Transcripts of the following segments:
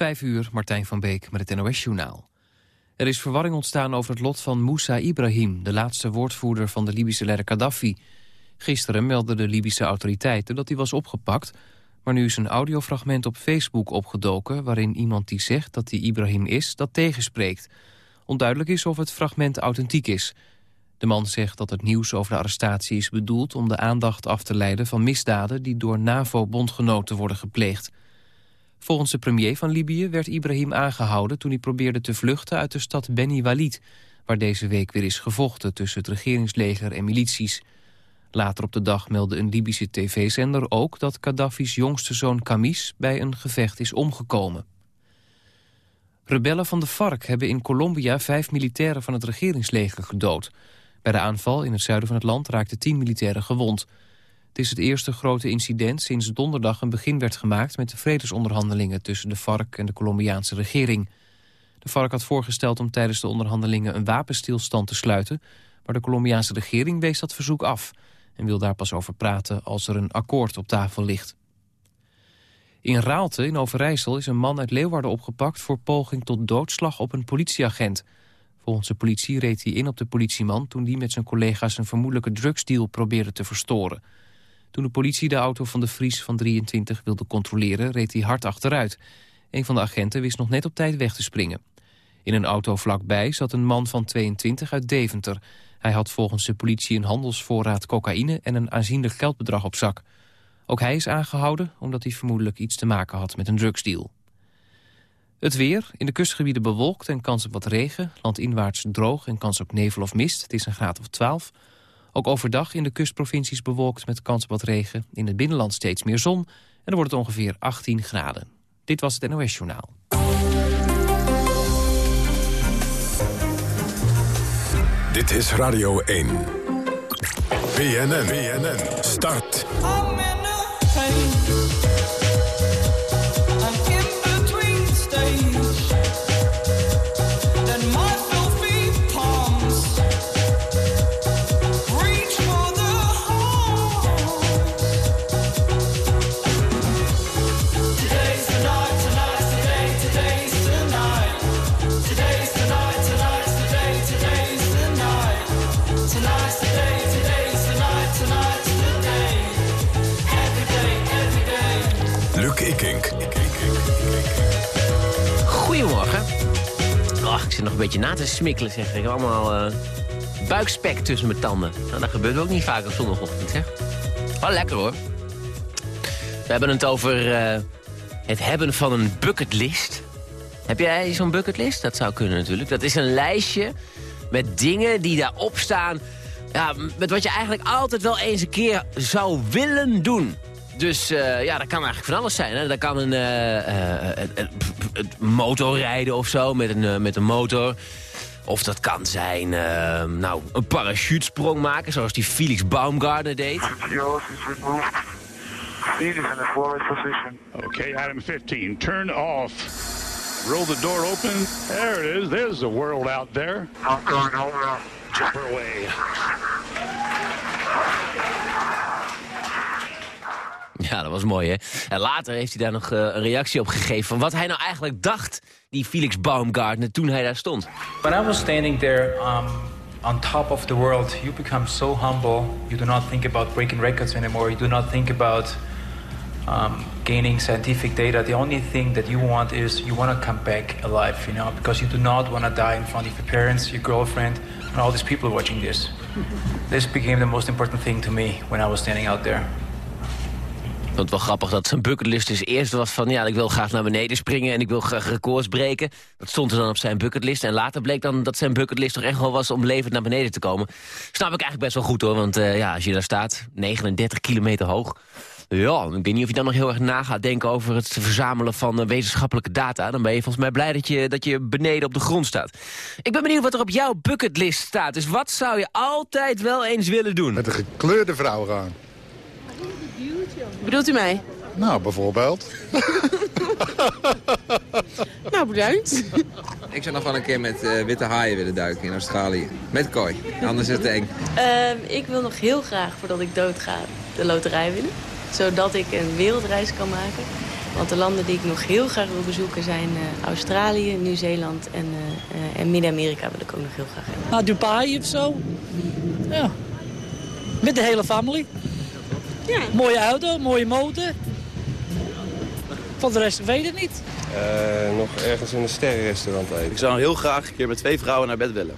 Vijf uur, Martijn van Beek met het NOS-journaal. Er is verwarring ontstaan over het lot van Moussa Ibrahim... de laatste woordvoerder van de Libische leider Gaddafi. Gisteren meldden de Libische autoriteiten dat hij was opgepakt... maar nu is een audiofragment op Facebook opgedoken... waarin iemand die zegt dat hij Ibrahim is, dat tegenspreekt. Onduidelijk is of het fragment authentiek is. De man zegt dat het nieuws over de arrestatie is bedoeld... om de aandacht af te leiden van misdaden... die door NAVO-bondgenoten worden gepleegd. Volgens de premier van Libië werd Ibrahim aangehouden... toen hij probeerde te vluchten uit de stad Beni Walid... waar deze week weer is gevochten tussen het regeringsleger en milities. Later op de dag meldde een Libische tv-zender ook... dat Gaddafi's jongste zoon Kamis bij een gevecht is omgekomen. Rebellen van de FARC hebben in Colombia vijf militairen van het regeringsleger gedood. Bij de aanval in het zuiden van het land raakten tien militairen gewond... Het is het eerste grote incident sinds donderdag een begin werd gemaakt... met de vredesonderhandelingen tussen de FARC en de Colombiaanse regering. De FARC had voorgesteld om tijdens de onderhandelingen een wapenstilstand te sluiten... maar de Colombiaanse regering wees dat verzoek af... en wil daar pas over praten als er een akkoord op tafel ligt. In Raalte in Overijssel is een man uit Leeuwarden opgepakt... voor poging tot doodslag op een politieagent. Volgens de politie reed hij in op de politieman... toen die met zijn collega's een vermoedelijke drugsdeal probeerde te verstoren... Toen de politie de auto van de Vries van 23 wilde controleren... reed hij hard achteruit. Een van de agenten wist nog net op tijd weg te springen. In een auto vlakbij zat een man van 22 uit Deventer. Hij had volgens de politie een handelsvoorraad cocaïne... en een aanzienlijk geldbedrag op zak. Ook hij is aangehouden omdat hij vermoedelijk iets te maken had met een drugsdeal. Het weer, in de kustgebieden bewolkt en kans op wat regen. Landinwaarts droog en kans op nevel of mist. Het is een graad of 12. Ook overdag in de kustprovincies bewolkt met kans op wat regen. In het binnenland steeds meer zon en dan wordt het ongeveer 18 graden. Dit was het NOS Journaal. Dit is Radio 1. BNN, BNN, start. Nog een beetje na te smikkelen, zeg. Ik heb allemaal uh, buikspek tussen mijn tanden. Nou, dat gebeurt ook niet vaak op zondagochtend, zeg. Wel lekker, hoor. We hebben het over uh, het hebben van een bucketlist. Heb jij zo'n bucketlist? Dat zou kunnen natuurlijk. Dat is een lijstje met dingen die daarop staan... Ja, met wat je eigenlijk altijd wel eens een keer zou willen doen. Dus uh, ja, dat kan eigenlijk van alles zijn. Hè? Dat kan een uh, uh, motorrijden of zo, met een, met een motor. Of dat kan zijn, nou, een parachutesprong maken, zoals die Felix Baumgartner deed. Okay, item 15, turn off. Roll the door open. There it is. There's the world out there. I'm going over. Away. Ja, dat was mooi, hè? En later heeft hij daar nog uh, een reactie op gegeven... van wat hij nou eigenlijk dacht, die Felix Baumgartner, toen hij daar stond. When I was standing there um, on top of the world... you become so humble. You do not think about breaking records anymore. You do not think about um, gaining scientific data. The only thing that you want is you want to come back alive, you know... because you do not want to die in front of your parents, your girlfriend... and all these people watching this. this became the most important thing to me when I was standing out there. Vond het wel grappig dat zijn bucketlist dus eerst was van... ja, ik wil graag naar beneden springen en ik wil graag records breken. Dat stond er dan op zijn bucketlist. En later bleek dan dat zijn bucketlist toch echt wel was om levend naar beneden te komen. Snap ik eigenlijk best wel goed hoor, want uh, ja, als je daar staat, 39 kilometer hoog... Ja, ik weet niet of je dan nog heel erg na gaat denken over het verzamelen van uh, wetenschappelijke data. Dan ben je volgens mij blij dat je, dat je beneden op de grond staat. Ik ben benieuwd wat er op jouw bucketlist staat. Dus wat zou je altijd wel eens willen doen? Met een gekleurde vrouw gaan. Bedoelt u mij? Nou, bijvoorbeeld. nou, bedankt. Ik zou nog wel een keer met uh, witte haaien willen duiken in Australië. Met kooi. Anders is het eng. Uh, ik wil nog heel graag, voordat ik dood ga, de loterij winnen. Zodat ik een wereldreis kan maken. Want de landen die ik nog heel graag wil bezoeken zijn eh, Australië, Nieuw-Zeeland en, eh, eh, en Midden-Amerika wil ik ook nog heel graag heen. Nou, Dubai of zo. Ja. Met de hele familie. Ja. Mooie auto, mooie motor. Van de rest weet ik niet. Eh, nog ergens in een sterrenrestaurant eten. Ik zou heel graag een keer met twee vrouwen naar bed willen.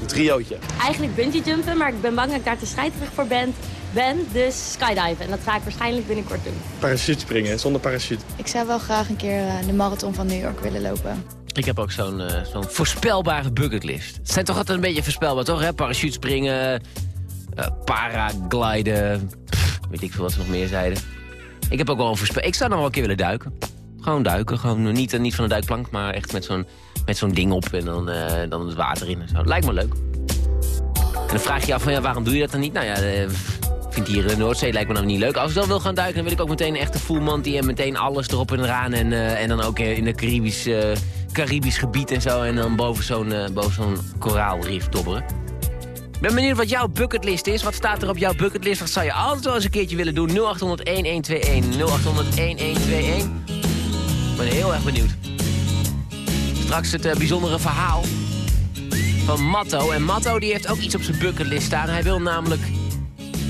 Een triootje. Eigenlijk bungee jumpen, maar ik ben bang dat ik daar te scheiterig voor ben. ben dus skydiven. En dat ga ik waarschijnlijk binnenkort doen. Parachute springen, zonder parachute. Ik zou wel graag een keer eh, de marathon van New York willen lopen. Ik heb ook zo'n eh, zo'n voorspelbare bucketlist. Het zijn toch altijd een beetje voorspelbaar, toch? Hè? Parachute springen, eh, paragliden, weet ik veel wat ze nog meer zeiden. Ik heb ook wel een. Ik zou nog wel een keer willen duiken. Gewoon duiken, gewoon niet, niet van de duikplank, maar echt met zo'n zo'n ding op en dan, eh, dan het water in en zo. Lijkt me leuk. En dan vraag je je af van ja, waarom doe je dat dan niet? Nou ja, eh, ik vind hier in Noordzee lijkt me nou niet leuk. Als ik dan wil gaan duiken, dan wil ik ook meteen een echte fullmantie en meteen alles erop en eraan. En, eh, en dan ook in een Caribisch, eh, Caribisch gebied en zo. En dan boven zo'n eh, boven zo'n koraalrif dobberen. Ben benieuwd wat jouw bucketlist is. Wat staat er op jouw bucketlist? Wat zou je altijd wel eens een keertje willen doen? 0800 1121 0800 1121. Ik ben heel erg benieuwd. Straks het eh, bijzondere verhaal van Matto. En Matto die heeft ook iets op zijn bucketlist staan. Hij wil namelijk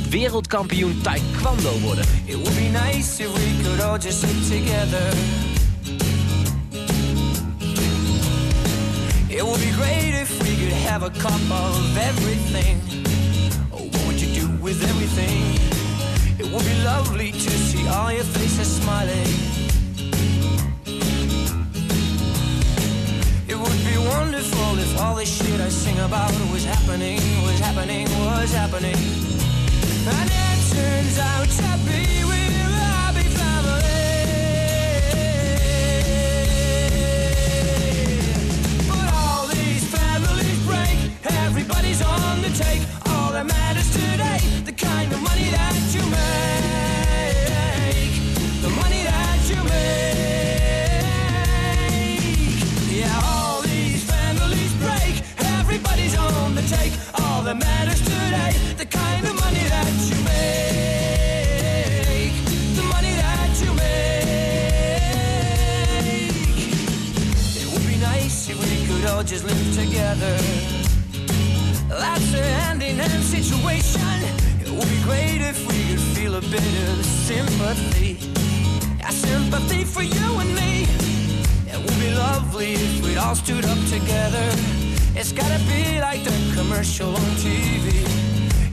wereldkampioen taekwondo worden. It would be nice we could all just sit together. It would be great we could have a cup of everything. Oh, what would you do with everything? It would be lovely to see all your faces smiling. It would be wonderful if all the shit I sing about was happening, was happening, was happening. And it turns out to be everybody's on the take. All that matters today, the kind of money that you make, the money that you make. Yeah, all these families break, everybody's on the take. All that matters today, the kind of money that you make, the money that you make. It would be nice if we could all just live together. That's a hand-in-hand situation. It would be great if we could feel a bit of sympathy. A sympathy for you and me. It would be lovely if we'd all stood up together. It's gotta be like the commercial on TV.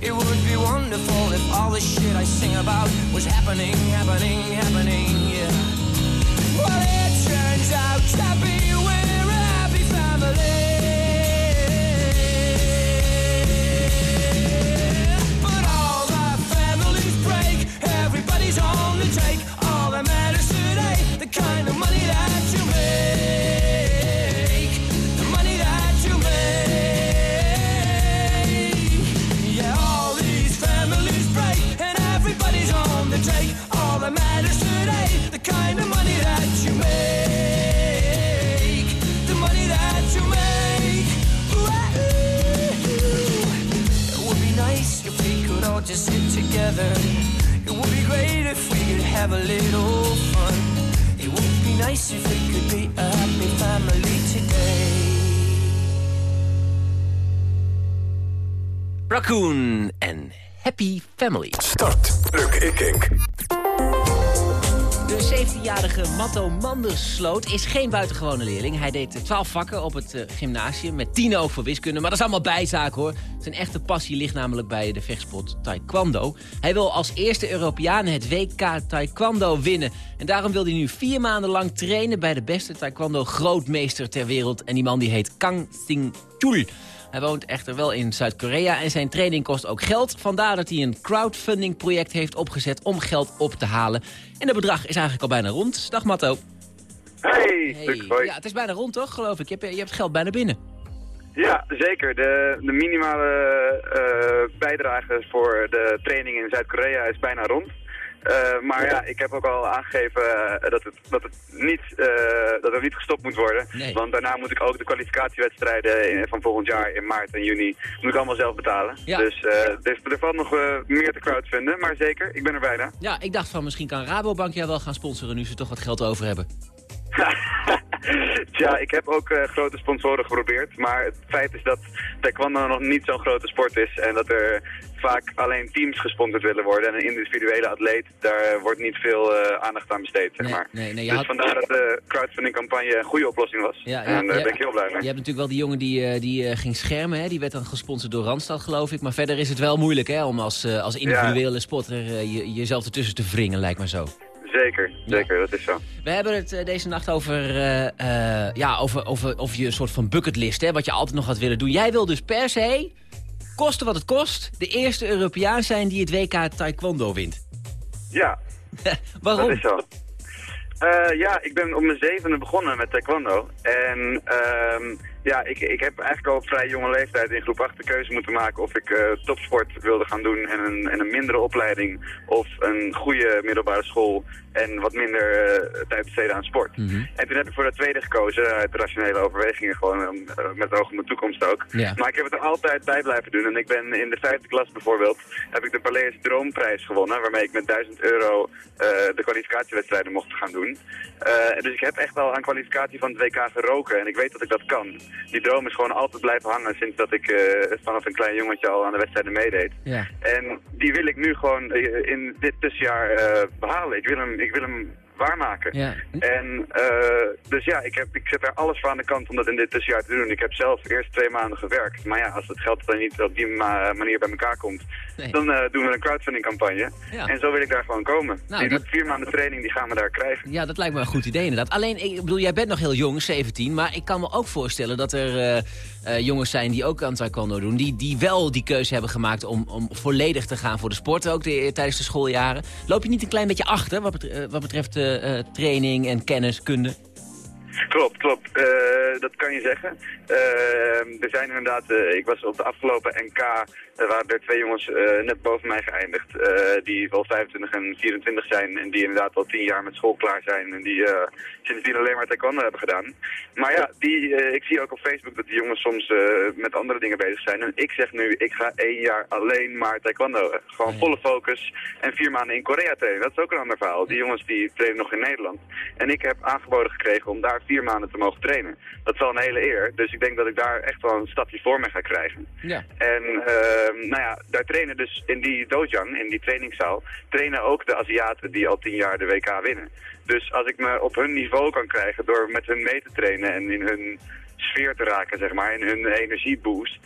It would be wonderful if all the shit I sing about was happening, happening, happening, yeah. Well, it turns out to be we're a happy family. Together. It would be great if we could have a little fun. It would be nice if we could be a happy family today. Raccoon en Happy Family. Start. Luc Ikink. De 17-jarige Matto Mandersloot is geen buitengewone leerling. Hij deed 12 vakken op het eh, gymnasium, met 10 ook voor wiskunde. Maar dat is allemaal bijzaak hoor. Zijn echte passie ligt namelijk bij de vechtsport taekwondo. Hij wil als eerste Europeaan het WK taekwondo winnen. En daarom wil hij nu vier maanden lang trainen bij de beste taekwondo grootmeester ter wereld. En die man die heet Kang Sing Chul. Hij woont echter wel in Zuid-Korea en zijn training kost ook geld. Vandaar dat hij een crowdfunding project heeft opgezet om geld op te halen. En het bedrag is eigenlijk al bijna rond. Dag Matto. Hey, Hey. Hoi. Ja, het is bijna rond toch, geloof ik? Je hebt, je hebt geld bijna binnen. Ja, zeker. De, de minimale eh bijdrage voor de training in Zuid-Korea is bijna rond. Eh, maar ja, ik heb ook al aangegeven eh, dat, het, dat, het niet, eh, dat er niet gestopt moet worden. Nee. Want daarna moet ik ook de kwalificatiewedstrijden in- van volgend jaar in maart en juni moet ik allemaal zelf betalen. Ja. Dus, dus er valt nog meer te crowdfunden, maar zeker, ik ben er bijna. Ja, ik dacht van misschien kan Rabobank jou wel gaan sponsoren nu ze toch wat geld over hebben. Tja, ik heb ook eh, grote sponsoren geprobeerd, maar het feit is dat taekwondo nog niet zo'n grote sport is en dat er vaak alleen teams gesponsord willen worden en een individuele atleet, daar wordt niet veel eh, aandacht aan besteed, zeg maar. Nee, nee, je dus had- vandaar dat de crowdfunding campagne een goede oplossing was. Ja, en daar ben ik heel blij mee. Je hebt natuurlijk wel die jongen die, eh, die eh, ging schermen. Hè? Die werd dan gesponsord door Randstad, geloof ik. Maar verder is het wel moeilijk hè, om als, eh, als individuele sporter eh, je, jezelf ertussen te wringen, lijkt me zo. Zeker, zeker, dat is zo. We hebben het eh, deze nacht over, eh, eh, ja, over, over, over je een soort van bucketlist, hè, wat je altijd nog had willen doen. Jij wil dus per se, koste wat het kost, de eerste Europeaan zijn die het WK Taekwondo wint. Ja, Waarom? dat is zo. Eh, ja, ik ben op mijn zevende begonnen met taekwondo. En ehm, ja, ik, ik heb eigenlijk al op vrij jonge leeftijd in groep 8 de keuze moeten maken of ik eh, topsport wilde gaan doen en een, en een mindere opleiding. Of een goede middelbare school en wat minder eh, tijd besteden aan sport. En toen heb ik voor dat tweede gekozen, uit rationele overwegingen gewoon, eh, met oog op mijn toekomst ook. Ja. Maar ik heb het er altijd bij blijven doen. En ik ben in de vijfde klas bijvoorbeeld, heb ik de Paleis Droomprijs gewonnen, waarmee ik met 1000 euro eh, de kwalificatiewedstrijden mocht gaan doen. Eh, dus ik heb echt al aan kwalificatie van het WK geroken en ik weet dat ik dat kan. Die droom is gewoon altijd blijven hangen sinds dat ik eh, vanaf een klein jongetje al aan de wedstrijden meedeed. Ja. En die wil ik nu gewoon eh, in dit tussenjaar eh, behalen. Ik wil hem, ik wil hem waarmaken. Ja. En eh, dus ja, ik, heb, ik zet daar alles voor aan de kant om dat in dit tussenjaar te doen. Ik heb zelf eerst twee maanden gewerkt. Maar ja, als het geld dan niet op die ma- manier bij elkaar komt, Nee. dan eh, doen we een crowdfunding campagne. Ja. En zo wil ik daar gewoon komen. Nou, die dat- vier maanden training, die gaan we daar krijgen. Ja, dat lijkt me een goed idee inderdaad. Alleen, ik bedoel, jij bent nog heel jong, 17. Maar ik kan me ook voorstellen dat er eh, jongens zijn die ook aan taekwondo doen. Die, die wel die keuze hebben gemaakt om, om volledig te gaan voor de sport. Ook de- tijdens de schooljaren. Loop je niet een klein beetje achter wat, betre- eh, wat betreft training en kennis, kunde? Klopt, klopt. Eh, dat kan je zeggen. Eh, er zijn inderdaad, eh, ik was op de afgelopen NK, er waren er twee jongens net boven mij geëindigd. die wel 25 en 24 zijn en die inderdaad al 10 jaar met school klaar zijn. En die sindsdien alleen maar taekwondo hebben gedaan. Maar ja, die, ik zie ook op Facebook dat die jongens soms met andere dingen bezig zijn. En ik zeg nu, ik ga één jaar alleen maar taekwondo. Gewoon volle focus en vier maanden in Korea trainen. Dat is ook een ander verhaal. Die jongens die trainen nog in Nederland. En ik heb aangeboden gekregen om daar vier maanden te mogen trainen. Dat is wel een hele eer. Dus ik denk dat ik daar echt wel een stapje voor me ga krijgen. Ja. En ehm, nou ja, daar trainen dus in die dojang, in die trainingszaal, trainen ook de Aziaten die al tien jaar de WK winnen. Dus als ik me op hun niveau kan krijgen door met hun mee te trainen en in hun sfeer te raken, zeg maar, in hun energieboost,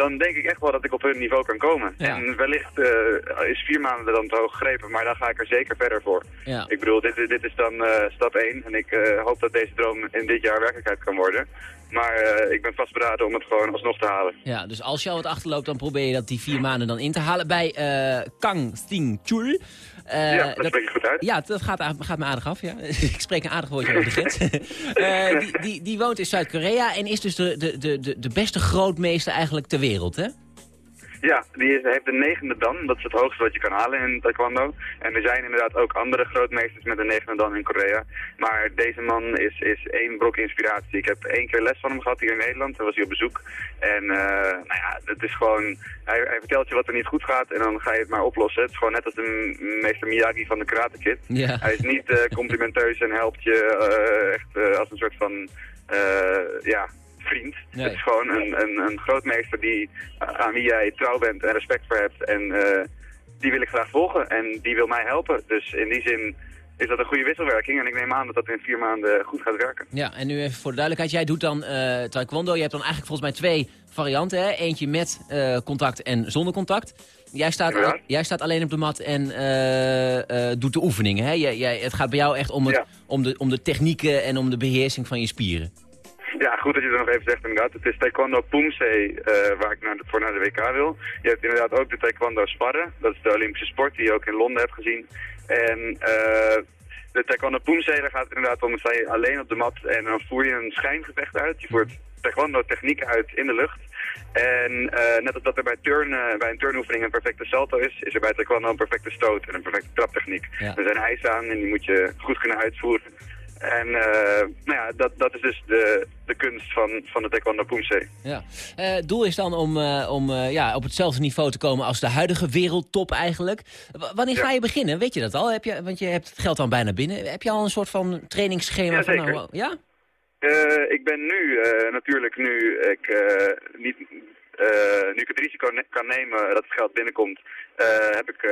dan denk ik echt wel dat ik op hun niveau kan komen. Ja. En wellicht eh, is vier maanden dan te hoog gegrepen, maar dan ga ik er zeker verder voor. Ja. Ik bedoel, dit, dit is dan eh, stap 1 en ik eh, hoop dat deze droom in dit jaar werkelijkheid kan worden. Maar ik ben vastberaden om het gewoon alsnog te halen. Ja, dus als je al wat achterloopt, dan probeer je dat die vier maanden dan in te halen. Bij Kang Sting Chul. Eh, ja, dat spreek je goed uit. Ja, dat gaat, gaat me aardig af, ja. ik spreek een aardig woordje over de grens. Die, die, die woont in Zuid-Korea en is dus de, de, de, de, de beste grootmeester eigenlijk ter wereld, hè? Ja, die is, heeft de negende dan. Dat is het hoogste wat je kan halen in taekwondo. En er zijn inderdaad ook andere grootmeesters met een negende dan in Korea. Maar deze man is, is één brok inspiratie. Ik heb één keer les van hem gehad hier in Nederland. Daar was hij op bezoek. En eh, nou ja, het is gewoon... Hij, hij vertelt je wat er niet goed gaat en dan ga je het maar oplossen. Het is gewoon net als de meester Miyagi van de Karate Kid. Ja. Hij is niet eh, complimenteus en helpt je eh, echt als een soort van... ja, vriend. Nee. Het is gewoon een, een, een grootmeester die, eh, aan wie jij trouw bent en respect voor hebt. En eh, die wil ik graag volgen en die wil mij helpen. Dus in die zin is dat een goede wisselwerking. En ik neem aan dat dat in vier maanden goed gaat werken. Ja, en nu even voor de duidelijkheid. Jij doet dan eh, taekwondo. Je hebt dan eigenlijk volgens mij twee varianten. Hè? Eentje met contact en zonder contact. Jij staat, jij staat alleen op de mat en doet de oefeningen. Hè? Jij, jij, het gaat bij jou echt om, het, Ja. om, de, om de technieken en om de beheersing van je spieren. Goed dat je dat nog even zegt inderdaad. Het is Taekwondo Poomse eh, waar ik naar de, voor naar de WK wil. Je hebt inderdaad ook de Taekwondo Sparren. Dat is de Olympische sport die je ook in Londen hebt gezien. En eh, De taekwondo poemzee, daar gaat het inderdaad om, sta je alleen op de mat en dan voer je een schijngevecht uit. Je voert taekwondo technieken uit in de lucht. En eh, net als dat er bij, turn, eh, bij een turnoefening een perfecte salto is, is er bij taekwondo een perfecte stoot en een perfecte traptechniek. Ja. Er zijn eisen aan en die moet je goed kunnen uitvoeren. En eh, nou ja, dat, dat is dus de, de kunst van, van de taekwondo. Ja. Het doel is dan om, eh, om ja, op hetzelfde niveau te komen als de huidige wereldtop eigenlijk. W- wanneer ga je beginnen? Weet je dat al? Heb je, want je hebt het geld dan bijna binnen. Heb je al een soort van trainingsschema? Ja, van, zeker. nou, ja? Ik ben nu natuurlijk, nu ik, niet, nu ik het risico ne- kan nemen dat het geld binnenkomt, heb ik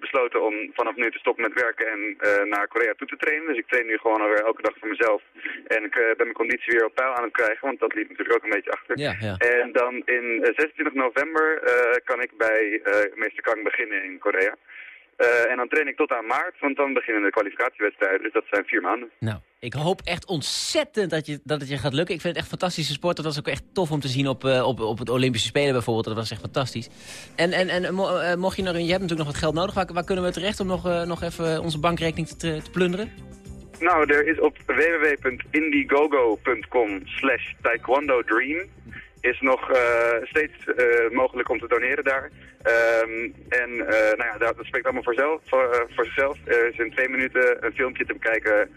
besloten om vanaf nu te stoppen met werken en eh, naar Korea toe te trainen. Dus ik train nu gewoon alweer elke dag voor mezelf. En ik eh, ben mijn conditie weer op peil aan het krijgen, want dat liep natuurlijk ook een beetje achter. Ja, ja. En dan in eh, 26 november eh, kan ik bij meester Kang beginnen in Korea. Eh, en dan train ik tot aan maart, want dan beginnen de kwalificatiewedstrijden. Dus dat zijn vier maanden. Nou, ik hoop echt ontzettend dat, je, dat het je gaat lukken. Ik vind het echt fantastische sport. Dat was ook echt tof om te zien op, eh, op, op het Olympische Spelen bijvoorbeeld. Dat was echt fantastisch. En, en, en mo- eh, mocht je nog, je hebt natuurlijk nog wat geld nodig. Waar, waar kunnen we terecht om nog, nog even onze bankrekening te, te plunderen? Nou, er is op www.indiegogo.com slash taekwondo dream is nog eh, steeds eh, mogelijk om te doneren daar. Ehm, en eh, nou ja, dat, spreekt allemaal voor, zelf, voor, voor zichzelf. Er is in twee minuten een filmpje te bekijken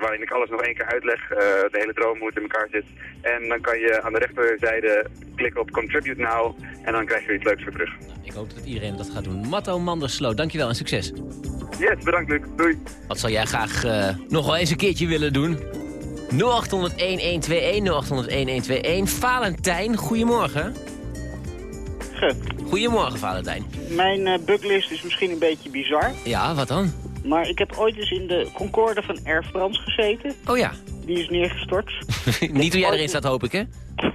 waarin ik alles nog één keer uitleg. de hele droom hoe het in elkaar zit. En dan kan je aan de rechterzijde klikken op Contribute Now en dan krijg je iets leuks voor terug. Ik hoop dat iedereen dat gaat doen. Matto Manderslo, dankjewel en succes. Yes, bedankt Luc. Doei. Wat zou jij graag nog wel eens een keertje willen doen? 0800-1121, 0800-1121. Valentijn, goedemorgen. Goedemorgen, Valentijn. Mijn eh, bucklist is misschien een beetje bizar. Ja, wat dan? Maar ik heb ooit eens in de Concorde van Air France gezeten. Oh ja. Die is neergestort. Niet hoe jij erin staat, hoop ik, hè?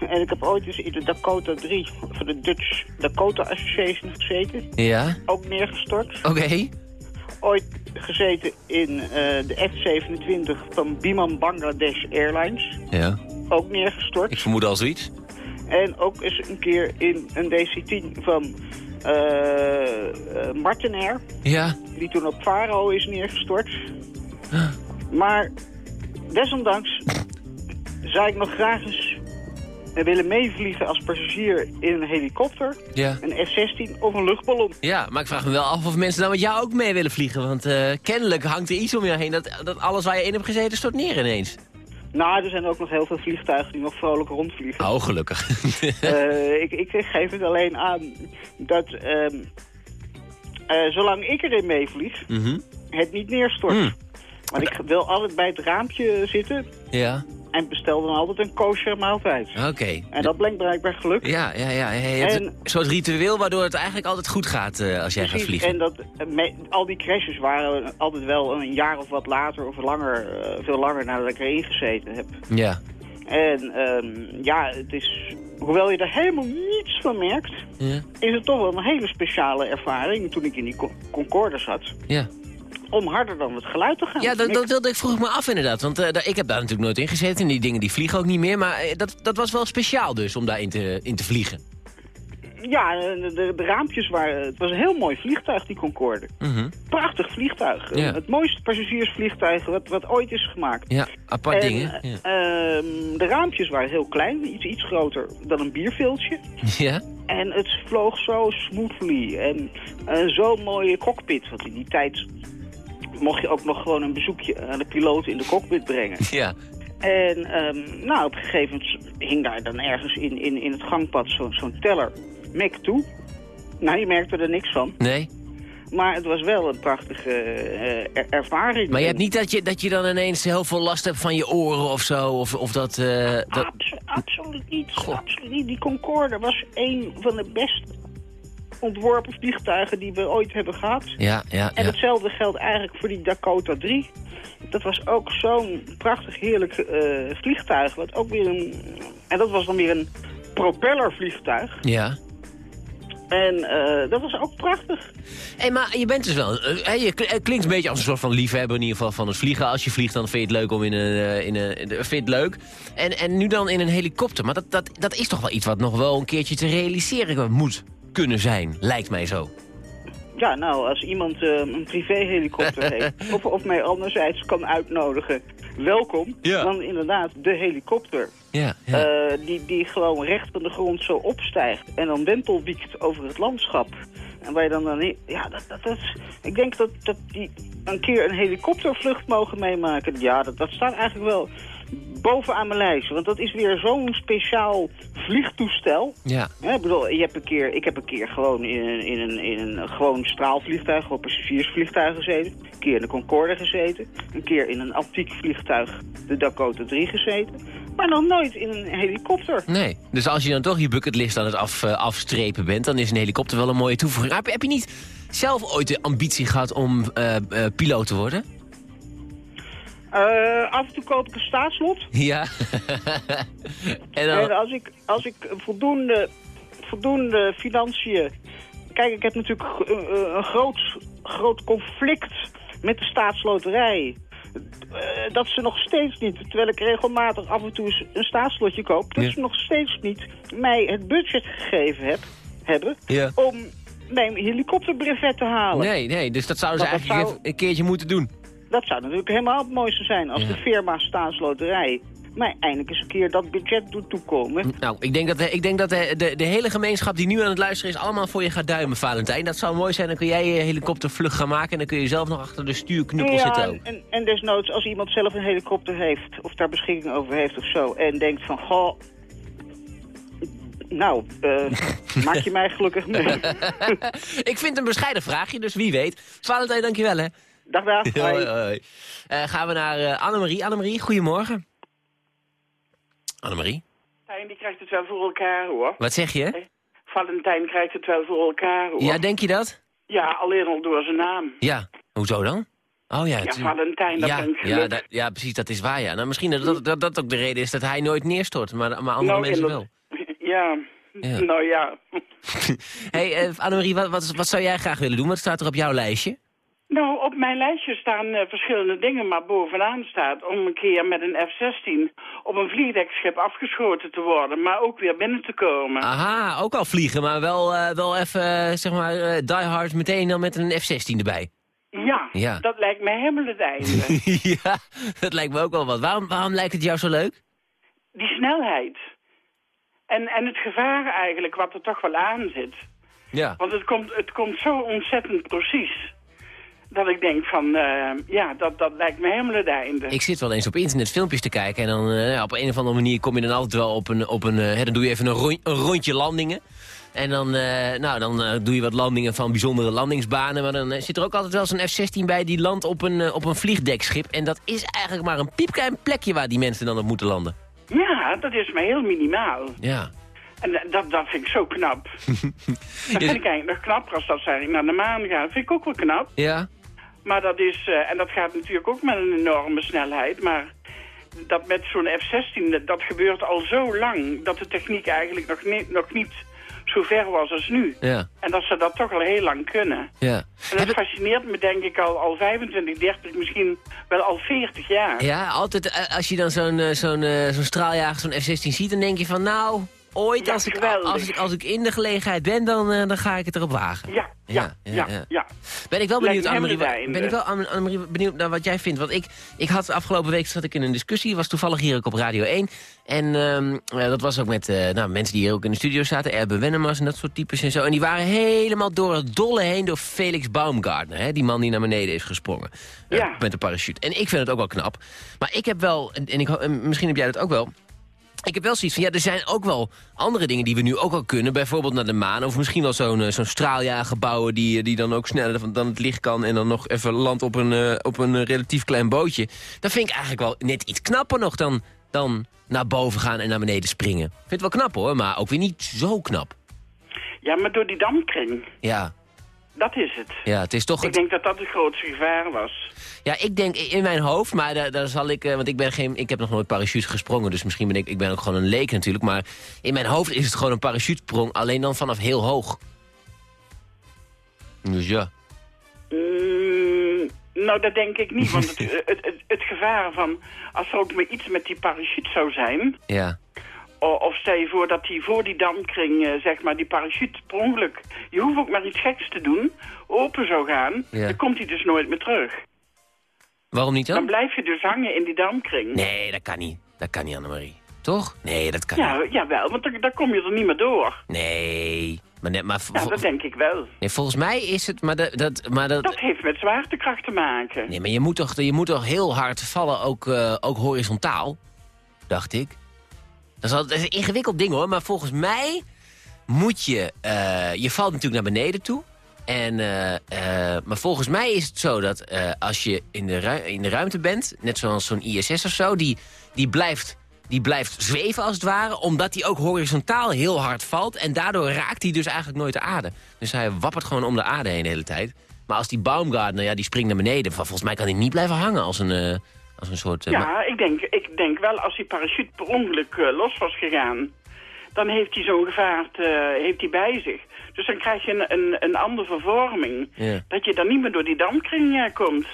En ik heb ooit eens in de Dakota 3 van de Dutch Dakota Association gezeten. Ja. Ook neergestort. Oké. Ooit gezeten in eh, de F-27 van Biman Bangladesh Airlines. Ja. Ook neergestort. Ik vermoed al zoiets. En ook eens een keer in een DC-10 van Martinair. Ja. Die toen op Faro is neergestort. Maar desondanks zou ik nog graag eens willen meevliegen als passagier in een helikopter, Ja. een F-16 of een luchtballon. Ja, maar ik vraag me wel af of mensen dan met jou ook mee willen vliegen. Want eh, kennelijk hangt er iets om je heen dat, dat alles waar je in hebt gezeten stort neer ineens. Nou, er zijn ook nog heel veel vliegtuigen die nog vrolijk rondvliegen. Oh, gelukkig. Eh, ik, ik geef het alleen aan dat ehm, eh, zolang ik erin meevlieg, Mhm. het niet neerstort. Hmm. Want ik wil altijd bij het raampje zitten Ja, en bestel dan altijd een kosher maaltijd. oké. En dat brengt blijkbaar geluk. Ja, ja, ja. Je hebt En- een soort ritueel waardoor het eigenlijk altijd goed gaat eh, als jij gaat vliegen. En dat, eh, me- al die crashes waren altijd wel een jaar of wat later of langer, eh, veel langer nadat ik erin gezeten heb. Ja. En ehm, ja, het is, hoewel je er helemaal niets van merkt, Ja. is het toch wel een hele speciale ervaring toen ik in die Con- Concorde zat. Ja. Om harder dan het geluid te gaan. Ja, dat, dat wilde ik vroeg me af inderdaad. Want eh, daar- ik heb daar natuurlijk nooit in gezeten. En die dingen die vliegen ook niet meer. Maar eh, dat, dat was wel speciaal dus om daarin te, in te vliegen. Ja, de, de, raampjes waren... Het was een heel mooi vliegtuig, die Concorde. Mhm. Prachtig vliegtuig. Ja. Het mooiste passagiersvliegtuig wat, wat ooit is gemaakt. Ja, apart En, dingen. Ja. ehm, de raampjes waren heel klein, iets, iets groter dan een bierviltje. ja? En het vloog zo smoothly. En eh, zo'n mooie cockpit. Want in die tijd mocht je ook nog gewoon een bezoekje aan de piloot in de cockpit brengen. Ja. En ehm, nou, op een gegeven moment hing daar dan ergens in, in, in het gangpad zo- zo'n teller Mac toe. Nou, je merkte er niks van. Nee? Maar het was wel een prachtige eh, er- ervaring. Maar je hebt niet dat je, dat je dan ineens heel veel last hebt van je oren of zo? Of, of dat... eh, dat... Abso- absoluut niet. Absoluut niet. Die Concorde was een van de best ontworpen vliegtuigen die we ooit hebben gehad. Ja, ja, En ja. hetzelfde geldt eigenlijk voor die Dakota 3. Dat was ook zo'n prachtig heerlijk eh, vliegtuig. Wat ook weer een, en dat was dan weer een propellervliegtuig. Ja. En eh, dat was ook prachtig. Hé, maar je bent dus wel... hè, je klinkt een beetje als een soort van liefhebber in ieder geval van het vliegen. Als je vliegt, dan vind je het leuk om in een... in een vind je het leuk. En, en nu dan in een helikopter. Maar dat, dat, dat is toch wel iets wat nog wel een keertje te realiseren moet kunnen zijn. Lijkt mij zo. Ja, nou, als iemand eh, een privéhelikopter heeft... Of, of mij anderzijds kan uitnodigen, welkom. Ja. Dan inderdaad de helikopter. Ja, Eh, die, die gewoon recht van de grond zo opstijgt en dan wentelwiekt over het landschap. En waar je dan, dan ja, dat, dat, dat, ik denk dat, dat die een keer een helikoptervlucht mogen meemaken. Ja, dat, dat staat eigenlijk wel bovenaan mijn lijst. Want dat is weer zo'n speciaal vliegtoestel. Ja. Ja, ik bedoel, je hebt een keer, ik heb een keer gewoon in een, in een, in een gewoon straalvliegtuig, gewoon passagiersvliegtuig gezeten. Een keer in de Concorde gezeten. Een keer in een antiek vliegtuig, de Dakota 3 gezeten. Maar nog nooit in een helikopter. Nee. Dus als je dan toch je bucketlist aan het af, eh, afstrepen bent... dan is een helikopter wel een mooie toevoeging. Heb, je- heb je niet zelf ooit de ambitie gehad om eh, eh, piloot te worden? Eh, af en toe koop ik een staatslot. Ja. en En dan... als ik, als ik voldoende, voldoende financiën... Kijk, ik heb natuurlijk eh, eh, een groot, groot conflict met de staatsloterij. Dat ze nog steeds niet, terwijl ik regelmatig af en toe een staatslotje koop... dat Ja. ze nog steeds niet mij het budget gegeven heb, hebben... Ja. om mijn helikopterbrevet te halen. Nee, nee, dus dat zouden ze dat eigenlijk zou- een keertje moeten doen. Dat zou natuurlijk helemaal het mooiste zijn als Ja. de firma staatsloterij... mij eindelijk eens een keer dat budget doet toekomen. Nou, ik denk dat, de, ik denk dat de, de, de hele gemeenschap die nu aan het luisteren is... allemaal voor je gaat duimen, Valentijn. Dat zou mooi zijn, dan kun jij je helikoptervlucht gaan maken... en dan kun je zelf nog achter de stuurknuppel zitten Ja, ook. en, en desnoods als iemand zelf een helikopter heeft, of daar beschikking over heeft of zo, en denkt van, goh, nou, eh, maak je mij gelukkig mee. ik vind een bescheiden vraagje, dus wie weet. Valentijn, dankjewel hè. Dag, dag. Hoi, hoi. Eh, gaan we naar eh, Annemarie. Annemarie, goedemorgen. Annemarie, Valentijn die krijgt het wel voor elkaar hoor. wat zeg je? Valentijn krijgt het wel voor elkaar hoor. Ja, denk je dat? Ja, alleen al door zijn naam. Ja, hoezo dan? Oh ja, Ja, het- Valentijn, dat ja, ja, dat- ja, precies, dat is waar, ja. Nou, misschien dat dat, dat dat ook de reden is dat hij nooit neerstort, maar, maar andere Nou, mensen wel. Ja. Ja. nou ja. hey, eh, Annemarie, wat, wat, wat zou jij graag willen doen? Wat staat er op jouw lijstje? Nou, op mijn lijstje staan eh, verschillende dingen, maar bovenaan staat om een keer met een F-16 op een vliegdekschip afgeschoten te worden, maar ook weer binnen te komen. Aha, ook al vliegen, maar wel, eh, wel even, eh, zeg maar, die hard meteen dan met een F-16 erbij. Ja, Ja. dat lijkt mij helemaal het einde. ja, dat lijkt me ook wel wat. Waarom, waarom lijkt het jou zo leuk? Die snelheid. En, en het gevaar eigenlijk, wat er toch wel aan zit. Ja. Want het komt, het komt zo ontzettend precies. Dat ik denk van, eh, ja, dat, dat lijkt me helemaal het einde. Ik zit wel eens op internet filmpjes te kijken en dan eh, op een of andere manier kom je dan altijd wel op een, op een eh, hè, dan doe je even een, rond- een rondje landingen. En dan, nou, dan doe je wat landingen van bijzondere landingsbanen. Maar dan zit er ook altijd wel zo'n F-16 bij die landt op een, op een vliegdekschip. En dat is eigenlijk maar een piepklein plekje waar die mensen dan op moeten landen. Ja, dat is maar heel minimaal. Ja. En dat, dat vind ik zo knap. dat vind ik eigenlijk nog knapper als dat zij naar de maan gaan. Dat vind ik ook wel knap. Ja? Maar dat is, eh, en dat gaat natuurlijk ook met een enorme snelheid, maar dat met zo'n F-16, dat, dat gebeurt al zo lang, dat de techniek eigenlijk nog, niet nog niet zo ver was als nu. Ja. En dat ze dat toch al heel lang kunnen. Ja. En dat fascineert me denk ik al, al 25, 30, misschien wel al 40 jaar. Ja, altijd eh, als je dan zo'n eh, zo'n zo'n straaljager, zo'n F-16 ziet, dan denk je van nou, ooit als, ik, als, ik, als ik in de gelegenheid ben, dan, eh, dan ga ik het erop wagen. Ja, ja, ja, ja. Ben ik wel benieuwd, Annemarie, ben ik wel, Anne- Annemarie, benieuwd naar wat jij vindt. Want ik, ik had afgelopen week zat ik in een discussie, was toevallig hier ook op Radio 1. En ehm, eh, dat was ook met eh, nou, mensen die hier ook in de studio zaten, Erbe Wennemars en dat soort types en zo. En die waren helemaal door het dolle heen door Felix Baumgartner, hè, die man die naar beneden is gesprongen. eh, met een parachute. En ik vind het ook wel knap. Maar ik heb wel, en ik, misschien heb jij dat ook wel... Ik heb wel zoiets van, ja, er zijn ook wel andere dingen die we nu ook al kunnen. Bijvoorbeeld naar de maan. Of misschien wel zo'n eh, zo'n straaljager bouwen die, eh, die dan ook sneller dan- het licht kan. En dan nog even landt op een, eh, op een relatief klein bootje. Dat vind ik eigenlijk wel net iets knapper nog dan, dan naar boven gaan en naar beneden springen. Ik vind het wel knap hoor, maar ook weer niet zo knap. Ja, maar door die damkring, Ja, dat is het. ja het is toch... Ik Het, denk dat dat het grootste gevaar was. ja, ik denk in mijn hoofd, maar daar, daar zal ik... eh, want ik, ben geen, ik heb nog nooit parachute gesprongen, dus misschien ben ik... Ik ben ook gewoon een leek natuurlijk, maar in mijn hoofd is het gewoon een parachutesprong. Alleen dan vanaf heel hoog. Dus ja. Mm, nou, dat denk ik niet, want het, het, het, het gevaar van... als er ook maar iets met die parachute zou zijn... Ja. Of stel je voor dat hij voor die dampkring, eh, zeg maar, die parachute per ongeluk... Je hoeft ook maar iets geks te doen, open zou gaan, Ja. dan komt hij dus nooit meer terug. Waarom niet Dan dan? blijf je dus hangen in die dampkring. Nee, dat kan niet. Dat kan niet, Annemarie. Toch? Nee, dat kan niet. Ja, jawel, want dan, dan kom je er niet meer door. Nee. Maar, net, maar Ja, dat denk ik wel. nee, volgens mij is het... Maar dat, dat, maar dat, Dat heeft met zwaartekracht te maken. Nee, maar je moet toch, je moet toch heel hard vallen, ook, eh, ook horizontaal, dacht ik. Dat is, is een ingewikkeld ding hoor, maar volgens mij moet je... eh, je valt natuurlijk naar beneden toe. En, eh, eh, maar volgens mij is het zo dat als je in de, in de ruimte bent... net zoals zo'n ISS of zo, die, die, blijft, die blijft zweven als het ware... omdat hij ook horizontaal heel hard valt. En daardoor raakt hij dus eigenlijk nooit de aarde. Dus hij wappert gewoon om de aarde heen de hele tijd. Maar als die Baumgartner, ja, die springt naar beneden... volgens mij kan hij niet blijven hangen als een, als een soort... eh, Ja, ik denk, ik denk wel als die parachute per ongeluk eh, los was gegaan... dan heeft hij zo'n gevaart eh, heeft hij bij zich. Dus dan krijg je een, een, een andere vervorming. Ja. Dat je dan niet meer door die dampkring eh, komt.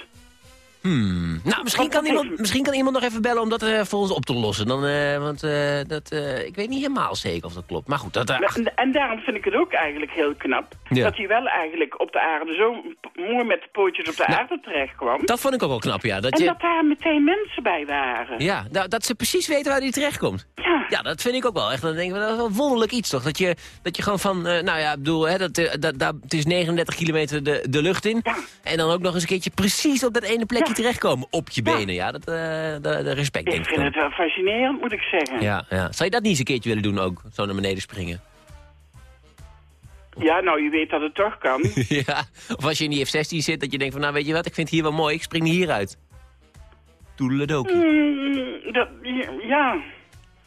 Hmm. Nou, misschien kan, iemand, misschien kan iemand nog even bellen om dat eh, voor ons op te lossen. Dan, eh, want eh, dat, eh, ik weet niet helemaal zeker of dat klopt. Maar goed, dat... En, en daarom vind ik het ook eigenlijk heel knap... Ja. dat hij wel eigenlijk op de aarde zo mooi met de pootjes op de aarde terecht kwam. dat vond ik ook wel knap, ja. Dat en je, dat daar meteen mensen bij waren. ja, dat, dat ze precies weten waar hij terechtkomt. Ja. Ja, dat vind ik ook wel echt. Dan denk ik, dat is wel wonderlijk iets toch? Dat je, dat je gewoon van, eh, nou ja, ik bedoel, hè, dat, dat, dat, het is 39 kilometer de, de lucht in. En dan ook nog eens een keertje precies op dat ene plekje terechtkomen. Op je benen, ja. Dat, eh de, respect, Ik denk ik. vind dan. het wel fascinerend, moet ik zeggen. Ja, ja. Zou je dat niet eens een keertje willen doen ook? Zo naar beneden springen? Ja, nou, je weet dat het toch kan. ja. Of als je in die F-16 zit, dat je denkt van, nou weet je wat, ik vind het hier wel mooi, ik spring hieruit. Toedeledokie. Mm, dat, ja,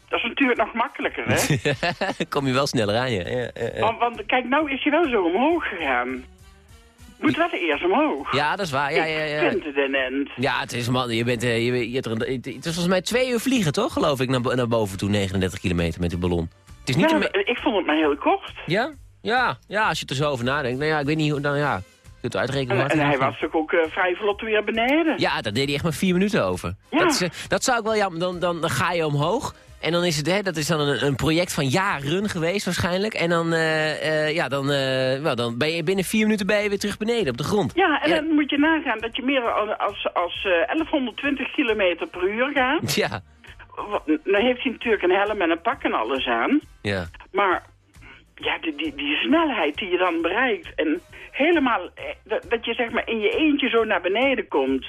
dat is natuurlijk nog makkelijker, hè? Kom je wel sneller aan, ja. ja, ja, ja. Want, want kijk, nou is hij wel zo omhoog gegaan. Moet wel eerst omhoog. Ja, dat is waar. Ja, ja, ja. Ik vind het een end. Ja, het is man, je bent, eh, je, je een, het is volgens mij twee uur vliegen, toch? Geloof ik, naar, naar boven toe, 39 kilometer met die ballon. Het is niet Ja, me- ik vond het maar heel kort. Ja? Ja, ja, als je er zo over nadenkt. Nou ja, ik weet niet hoe, dan ja, je kunt uitrekenen. En, en hij was toch ook eh, vrij vlot weer beneden. Ja, daar deed hij echt maar vier minuten over. Ja. Dat, is, eh, dat zou ik wel jammer. Dan, dan, dan ga je omhoog. En dan is het, hè, dat is dan een, een project van jaren geweest waarschijnlijk. En dan, eh, eh, ja, dan, eh, dan ben je binnen vier minuten ben je weer terug beneden op de grond. Ja, en dan moet je nagaan dat je meer als, als, als eh, 1120 kilometer per uur gaat. Ja, Dan heeft hij natuurlijk een helm en een pak en alles aan. ja. Maar ja, die, die, die snelheid die je dan bereikt en helemaal, dat, dat je zeg maar in je eentje zo naar beneden komt.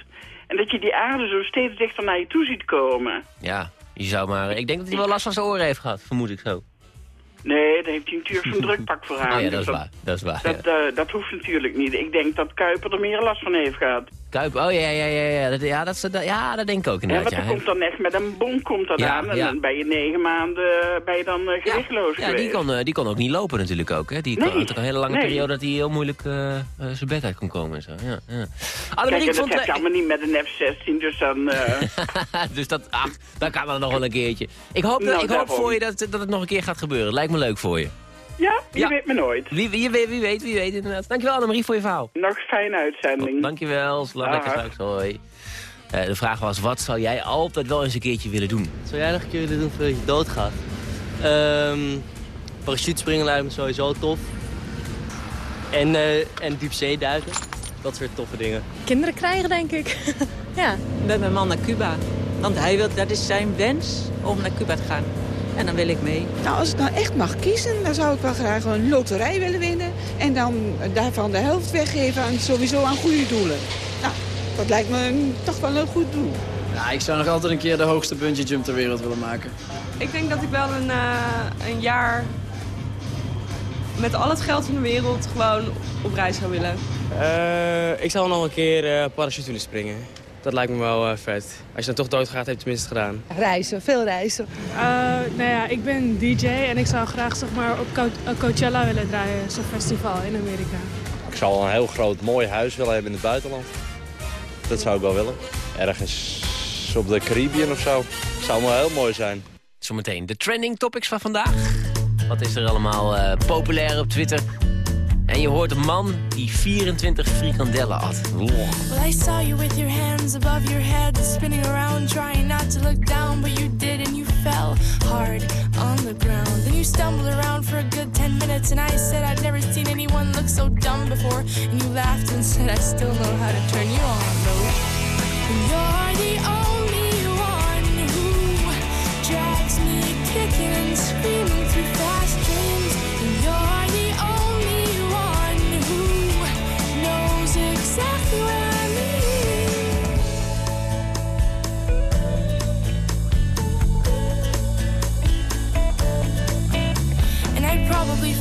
En dat je die aarde zo steeds dichter naar je toe ziet komen. Ja, je zou maar... Ik denk dat hij wel last van zijn oren heeft gehad, vermoed ik zo. Nee, daar heeft hij natuurlijk zo'n drukpak voor aan. Oh ja, dat Dus is waar. Dat is waar, ja. Dat, eh, dat hoeft natuurlijk niet. Ik denk dat Kuiper er meer last van heeft gehad. Kuip, oh ja, ja, ja, ja. Dat, ja, dat, dat, ja, dat denk ik ook Ja, inderdaad. want Ja, er komt dan echt met een bon komt dat Ja, aan. En ja. dan ben je negen maanden ben je dan eh, gewichtloos ja die, kon, eh, die kon ook niet lopen natuurlijk ook. Hè. Die Nee, kon, had ook een hele lange nee. periode dat hij heel moeilijk eh, eh, zijn bed uit kon komen en zo. Ja, ja. Kijk, ik dat vond, eh, je allemaal niet met een F-16, dus dan... eh, dus dat, ach, dat kan dan nog wel een keertje. Ik hoop, dat- Nou, ik hoop daarom. voor je dat, dat het nog een keer gaat gebeuren. Lijkt me leuk voor je. Ja, je Ja. weet me nooit. Wie, wie, wie, wie weet, wie weet inderdaad. Dankjewel Annemarie voor je verhaal. Nog fijne uitzending. Dankjewel, slaap lekker straks. Hoi. Eh, de vraag was, wat zou jij altijd wel eens een keertje willen doen? Zou jij nog een keer willen doen voordat je doodgaat? Ehm parachutespringen lijkt me sowieso tof. En, eh en diepzee duiken. Dat soort toffe dingen. Kinderen krijgen, denk ik. ja. Met mijn man naar Cuba. Want hij wil, dat is zijn wens om naar Cuba te gaan. En dan wil ik mee. Nou, als ik nou echt mag kiezen, dan zou ik wel graag een loterij willen winnen. En dan daarvan de helft weggeven aan sowieso aan goede doelen. Nou, dat lijkt me een- toch wel een goed doel. Ja, ik zou nog altijd een keer de hoogste bungee jump ter wereld willen maken. Ik denk dat ik wel een, eh, een jaar met al het geld van de wereld gewoon op reis zou willen. Eh, ik zou nog een keer eh parachute willen springen. Dat lijkt me wel eh, vet. Als je dan toch doodgaat, heb je het tenminste gedaan. Reizen, veel reizen. Eh, nou ja, ik ben DJ en ik zou graag zeg maar, op Co- eh, Coachella willen draaien. Zo'n festival in Amerika. Ik zou een heel groot mooi huis willen hebben in het buitenland. Dat zou ik wel willen. Ergens op de Caribbean of zo. Zou wel heel mooi zijn. Zometeen de trending topics van vandaag. Wat is er allemaal eh, populair op Twitter? En je hoort een man die 24 frikandellen at. Well, I saw you with your hands above your head, spinning around, trying not to look down, but you did, and you fell hard on the streets, and I said I'd never seen anyone look so dumb before. And you laughed and said I still know how to turn you on, though. You're the only one who drags me kicking and screaming through fast dreams.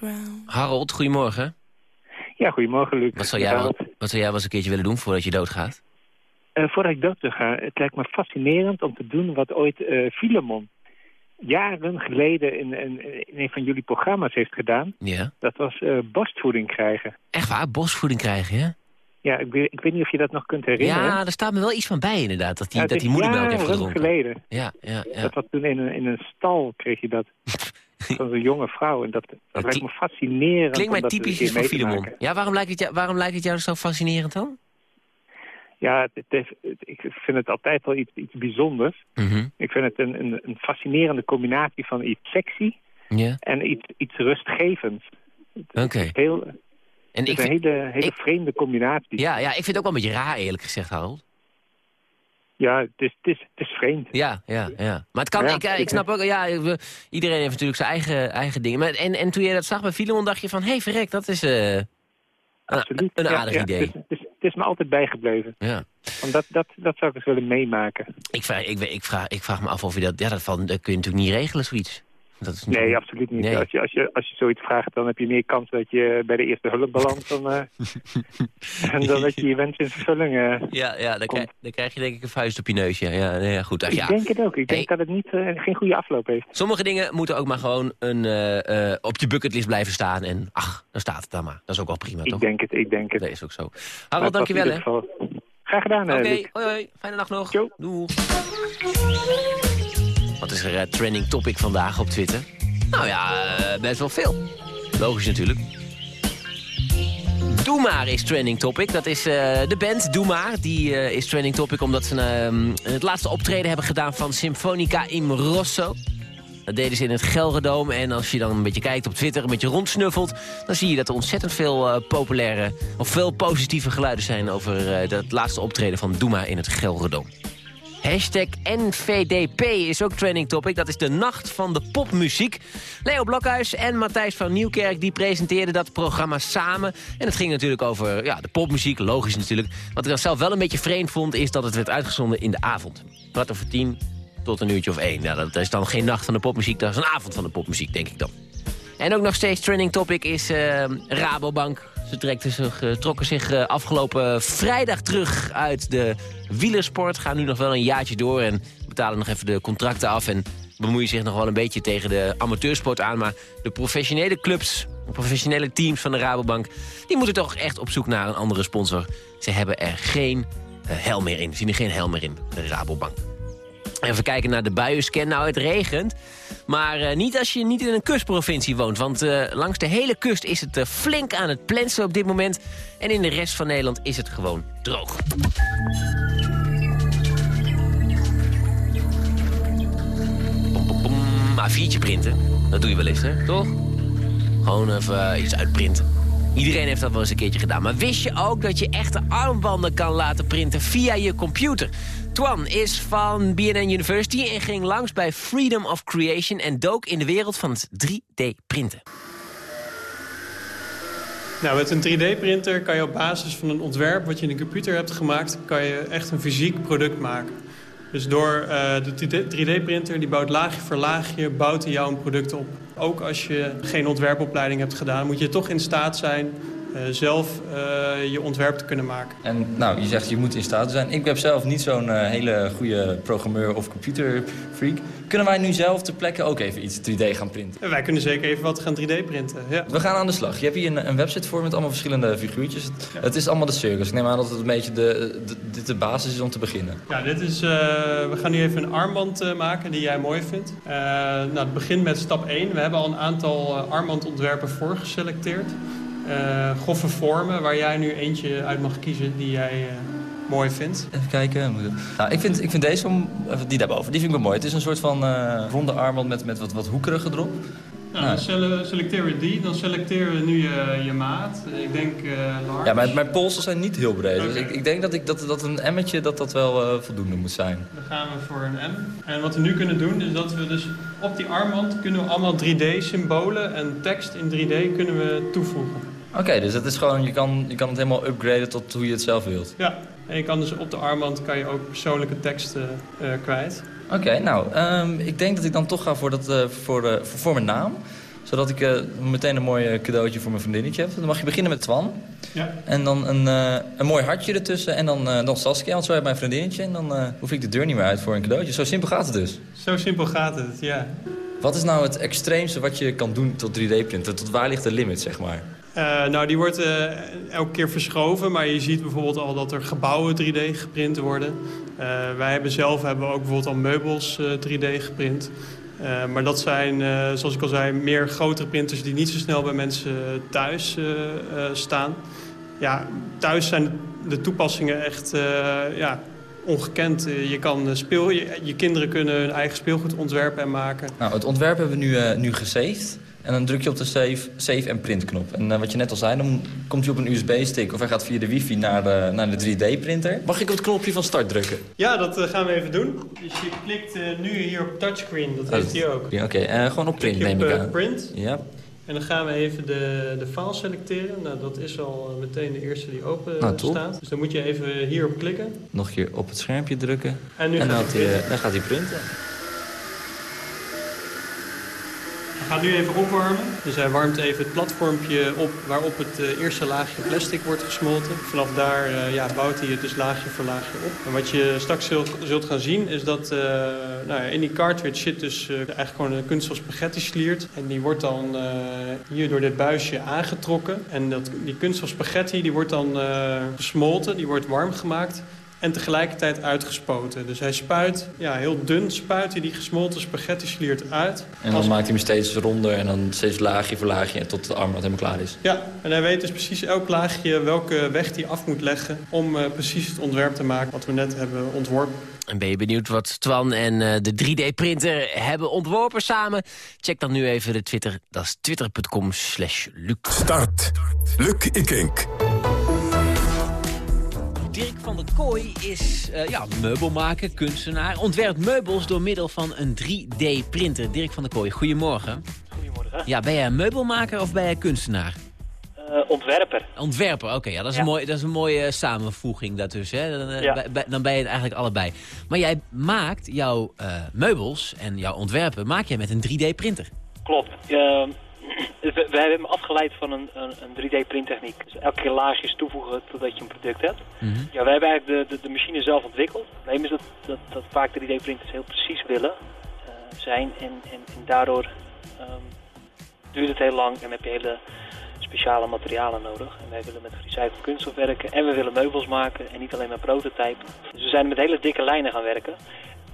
ground. Harold, goedemorgen. Ja, goedemorgen, Luc. Wat zou jij, wel, wat zou jij wel eens een keertje willen doen voordat je doodgaat? Eh, voordat ik dood het lijkt me fascinerend om te doen wat ooit eh Filemon jaren geleden in, in, in een van jullie programma's heeft gedaan. Ja. Dat was eh, borstvoeding krijgen. Echt waar? Borstvoeding krijgen, hè? Ja, ik weet, ik weet niet of je dat nog kunt herinneren. Ja, er staat me wel iets van bij inderdaad. Dat die, Ja, dat die moedermelk heeft jaren gedronken. geleden. Ja, ja, ja. Dat was toen in een, in een stal, kreeg je dat. Van een jonge vrouw. En dat, dat lijkt me fascinerend. Klinkt mij typisch iets te Filemon. Ja, waarom lijkt, het jou, waarom lijkt het jou zo fascinerend dan? Ja, het ik vind het altijd wel iets, iets bijzonders. Mhm. Ik vind het een, een, een fascinerende combinatie van iets sexy en iets, iets rustgevends. Oké. Heel, En het ik is een vind, hele, hele vreemde combinatie. ja, ja, ik vind het ook wel een beetje raar, eerlijk gezegd, Harold. Ja, het is, het is, het is vreemd. Ja, ja, ja. Maar het kan, Ja, ik, eh, ik snap ook, ja, iedereen heeft natuurlijk zijn eigen, eigen dingen. Maar, en, en toen je dat zag bij Filemon, dacht je van, hé, hey, verrek, dat is eh, een, aardig ja, idee. Het is, het, is, het is me altijd bijgebleven. Ja. Want dat, dat, dat zou ik eens willen meemaken. Ik vraag, ik, ik, vraag, ik vraag me af of je dat... Ja, dat, van, dat kun je natuurlijk niet regelen, zoiets. Dat is Nee, absoluut niet. Nee. Als, je, als, je, als je zoiets vraagt, dan heb je meer kans dat je bij de eerste hulp belandt... dan, eh, en dan dat je je wens in vervulling eh, Ja, ja dan, krijg, dan krijg je denk ik een vuist op je neus. Ja, ja, nee, ja goed. Ach, Ik ja. denk het ook. Ik denk dat het niet, eh, geen goede afloop heeft. Sommige dingen moeten ook maar gewoon een, eh, eh, op je bucketlist blijven staan. En ach, dan staat het dan maar. Dat is ook wel prima, Ik toch? denk het, ik denk het. Dat is ook zo. Harold, in dankjewel, hè. Graag gedaan, Oké, eh, hoi. Fijne dag nog. Doei. Wat is er eh, trending topic vandaag op Twitter? Nou ja, eh, best wel veel. Logisch natuurlijk. Doe is trending topic. Dat is eh, de band Doe. Die is trending topic omdat ze ehm, het laatste optreden hebben gedaan van Symfonica in Rosso. Dat deden ze in het Gelredome. En als je dan een beetje kijkt op Twitter, een beetje rondsnuffelt... dan zie je dat er ontzettend veel populaire of veel positieve geluiden zijn... over dat laatste optreden van Doe maar in het Gelredome. Hashtag NVDP is ook trending topic. Dat is de nacht van de popmuziek. Leo Blokhuis en Matthijs van Nieuwkerk die presenteerden dat programma samen. En het ging natuurlijk over ja, de popmuziek, logisch natuurlijk. Wat ik dan zelf wel een beetje vreemd vond... is dat het werd uitgezonden in de avond. Kwart over tien tot een uurtje of één. Nou, dat is dan geen nacht van de popmuziek, dat is een avond van de popmuziek, denk ik dan. En ook nog steeds trending topic is eh, Rabobank. Ze zich, eh, trokken zich eh, afgelopen vrijdag terug uit de wielersport. Gaan nu nog wel een jaartje door en betalen nog even de contracten af... en bemoeien zich nog wel een beetje tegen de amateursport aan. Maar de professionele clubs, de professionele teams van de Rabobank... die moeten toch echt op zoek naar een andere sponsor. Ze hebben er geen eh, hel meer in. Ze zien er geen hel meer in, de Rabobank. Even kijken naar de buienscan. Nou, het regent. Maar eh, niet als je niet in een kustprovincie woont. Want eh, langs de hele kust is het eh, flink aan het plensen op dit moment. En in de rest van Nederland is het gewoon droog. Maar viertje printen, dat doe je wel eens, hè? Toch? Gewoon even iets uitprinten. Iedereen heeft dat wel eens een keertje gedaan. Maar wist je ook dat je echte armbanden kan laten printen via je computer? Twan is van BNN University en ging langs bij Freedom of Creation... en dook in de wereld van het 3D-printen. Nou, met een 3D-printer kan je op basis van een ontwerp wat je in de computer hebt gemaakt... kan je echt een fysiek product maken. Dus door eh, de 3D-printer, die bouwt laagje voor laagje, bouwt hij jou een product op. Ook als je geen ontwerpopleiding hebt gedaan, moet je toch in staat zijn zelf eh, je ontwerp te kunnen maken. En nou, je zegt je moet in staat zijn. Ik ben zelf niet zo'n eh, hele goede programmeur of computerfreak. Kunnen wij nu zelf ter plekke ook even iets 3D gaan printen? En wij kunnen zeker even wat gaan 3D-printen, ja. We gaan aan de slag. Je hebt hier een, een website voor met allemaal verschillende figuurtjes. Het, het is allemaal de circus. Ik neem aan dat het een beetje de, de, dit de basis is om te beginnen. Ja, dit is, eh, we gaan nu even een armband eh, maken die jij mooi vindt. Eh, nou, het begint met stap 1. We hebben al een aantal eh, armbandontwerpen voorgeselecteerd. Eh goffe vormen waar jij nu eentje uit mag kiezen die jij eh, mooi vindt. Even kijken. Nou, ik, vind, ik vind deze, even die daarboven, die vind ik wel mooi. Het is een soort van eh, ronde armband met, met wat, wat hoekerige erop. Nou, dan sele- selecteren we die. Dan selecteren we nu je, je maat. Ik denk large. Ja, mijn, mijn polsen zijn niet heel breed. Dus ik, ik denk dat, ik, dat, dat een emmetje dat dat wel voldoende moet zijn. Dan gaan we voor een M. En wat we nu kunnen doen is dat we dus op die armband kunnen we allemaal 3D-symbolen en tekst in 3D kunnen we toevoegen. Oké, dus het is gewoon, je kan, je kan het helemaal upgraden tot hoe je het zelf wilt. Ja, en je kan dus op de armband kan je ook persoonlijke teksten eh, kwijt. Oké, nou, ehm, ik denk dat ik dan toch ga voor, dat, eh, voor, de, voor, voor mijn naam. Zodat ik eh, meteen een mooi eh, cadeautje voor mijn vriendinnetje heb. Dan mag je beginnen met Twan. Ja. En dan een, eh, een mooi hartje ertussen. En dan, eh, dan Saskia, want zo heb ik mijn vriendinnetje. En dan eh, hoef ik de deur niet meer uit voor een cadeautje. Zo simpel gaat het dus. Zo simpel gaat het, ja. Wat is nou het extreemste wat je kan doen tot 3D-printen? Tot waar ligt de limit, zeg maar? Eh, nou, die wordt eh, elke keer verschoven, maar je ziet bijvoorbeeld al dat er gebouwen 3D geprint worden. Eh, wij hebben zelf hebben ook bijvoorbeeld al meubels eh, 3D geprint. Maar dat zijn, zoals ik al zei, meer grotere printers die niet zo snel bij mensen thuis staan. Ja, thuis zijn de toepassingen echt ja, ongekend. Je, kan speel, je, kinderen kunnen hun eigen speelgoed ontwerpen en maken. Nou, het ontwerp hebben we nu, nu gesaved. En dan druk je op de save, save en print knop. En eh, wat je net al zei, dan komt hij op een USB-stick... of hij gaat via de wifi naar de, naar de 3D-printer. Mag ik op het knopje van start drukken? Ja, dat eh, gaan we even doen. Dus je klikt eh, nu hier op touchscreen, dat heeft hij ook. Ja, Oké, eh, gewoon op print Klik je neem ik eh, aan. print. Ja. En dan gaan we even de, de file selecteren. Nou, dat is al eh, meteen de eerste die open eh, Nou, top. staat. Dus dan moet je even hierop klikken. Nog een keer op het schermpje drukken. En nu dan, gaat hij eh, printen. dan gaat hij printen. Gaan nu even opwarmen. Dus hij warmt even het platformpje op waarop het eh, eerste laagje plastic wordt gesmolten. Vanaf daar eh, ja, bouwt hij het dus laagje voor laagje op. En wat je straks zult, zult gaan zien is dat eh, nou ja, in die cartridge zit dus eh, eigenlijk gewoon een kunststof spaghetti sliert. En die wordt dan hier door dit buisje aangetrokken. En dat, die kunststof spaghetti die wordt dan gesmolten, die wordt warm gemaakt. En tegelijkertijd uitgespoten. Dus hij spuit, ja, heel dun spuit hij die gesmolten spaghetti sliert uit. En dan Als- maakt hij hem steeds ronder en dan steeds laagje voor laagje... tot de armband helemaal klaar is. Ja, en hij weet dus precies elk laagje welke weg hij af moet leggen... om eh, precies het ontwerp te maken wat we net hebben ontworpen. En ben je benieuwd wat Twan en eh, de 3D-printer hebben ontworpen samen? Check dan nu even de Twitter. Dat is twitter.com slash Luc. Start. Luc Ikink. Dirk van der Kooi is eh, ja, meubelmaker, kunstenaar. Ontwerpt meubels door middel van een 3D-printer. Dirk van der Kooi, goedemorgen. Goedemorgen. Ja, ben jij een meubelmaker of ben jij kunstenaar? Eh, ontwerper. Ontwerper, oké. ja, dat, is Ja. een mooi, dat is een mooie samenvoeging daartussen. Hè? Dan, eh, Ja. dan ben je het eigenlijk allebei. Maar jij maakt jouw eh, meubels en jouw ontwerpen maak jij met een 3D-printer. Klopt. We, we hebben hem afgeleid van een, een, een 3D-printtechniek. Dus elke keer laagjes toevoegen totdat je een product hebt. Ja, wij hebben eigenlijk de, de, de machine zelf ontwikkeld. Het probleem is dat, dat, dat vaak 3D-printers heel precies willen eh, zijn. En, en, en daardoor ehm, duurt het heel lang en heb je hele speciale materialen nodig. En wij willen met gerecycled kunststof werken en we willen meubels maken en niet alleen maar prototypen. Dus we zijn met hele dikke lijnen gaan werken.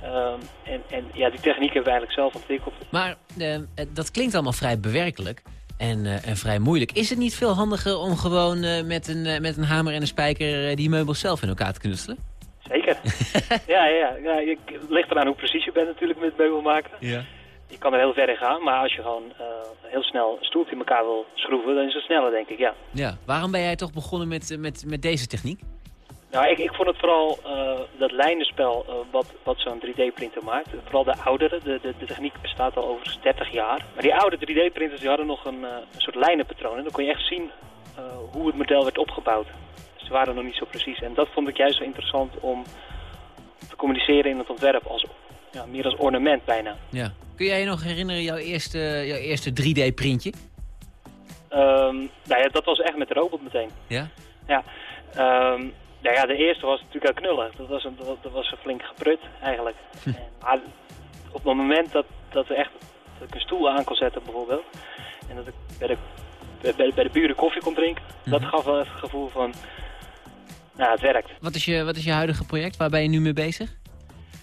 Ehm, en, en ja, die techniek hebben we eigenlijk zelf ontwikkeld. Maar eh, eh, dat klinkt allemaal vrij bewerkelijk en, eh, en vrij moeilijk. Is het niet veel handiger om gewoon eh, met, een, met een hamer en een spijker die meubels zelf in elkaar te knutselen? Zeker. ja, ja, ja. Je, het ligt eraan hoe precies je bent natuurlijk met meubel maken. Ja. Je kan er heel ver in gaan, maar als je gewoon eh, heel snel een stoeltje in elkaar wil schroeven, dan is het sneller, denk ik, ja. Ja. Waarom ben jij toch begonnen met, met, met deze techniek? Nou, ik, ik vond het vooral eh, dat lijnenspel eh, wat, wat zo'n 3D-printer maakt. Vooral de oudere, de, de, de techniek bestaat al over 30 jaar. Maar die oude 3D-printers die hadden nog een, eh, een soort lijnenpatroon. En dan kon je echt zien hoe het model werd opgebouwd. Dus ze waren nog niet zo precies. En dat vond ik juist zo interessant om te communiceren in het ontwerp. Als, ja, meer als ornament bijna. Ja. Kun jij je nog herinneren jouw eerste, jouw eerste 3D-printje? Ehm, nou ja, dat was echt met de robot meteen. Ja? Ja. Ehm, nou ja, de eerste was natuurlijk al knullig. Dat was, een, dat, was een flink geprut eigenlijk. En, maar op het moment dat, dat, we echt, dat ik een stoel aan kon zetten bijvoorbeeld... en dat ik bij de, bij, bij de buren koffie kon drinken... dat gaf wel even het gevoel van... Nou, het werkt. Wat is, je, wat is je huidige project? Waar ben je nu mee bezig?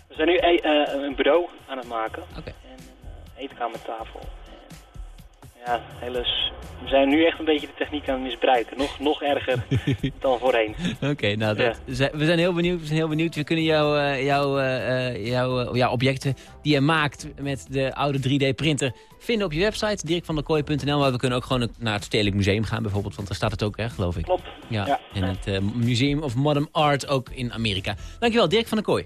We zijn nu e- eh, een bureau aan het maken. En een eh, eetkamertafel. Ja, hele s- we zijn nu echt een beetje de techniek aan het misbruiken. Nog, nog erger dan voorheen. Oké, nou, dat, we zijn heel benieuwd. We zijn heel benieuwd. We kunnen jouw eh, jouw eh, eh, eh, ja, objecten die je maakt met de oude 3D-printer vinden op je website, dirkvanderkooi.nl. Maar we kunnen ook gewoon naar het Stedelijk Museum gaan bijvoorbeeld, want daar staat het ook, hè, geloof ik. Klopt. Ja, Ja. en het Museum of Modern Art ook in Amerika. Dankjewel, Dirk van der Kooi.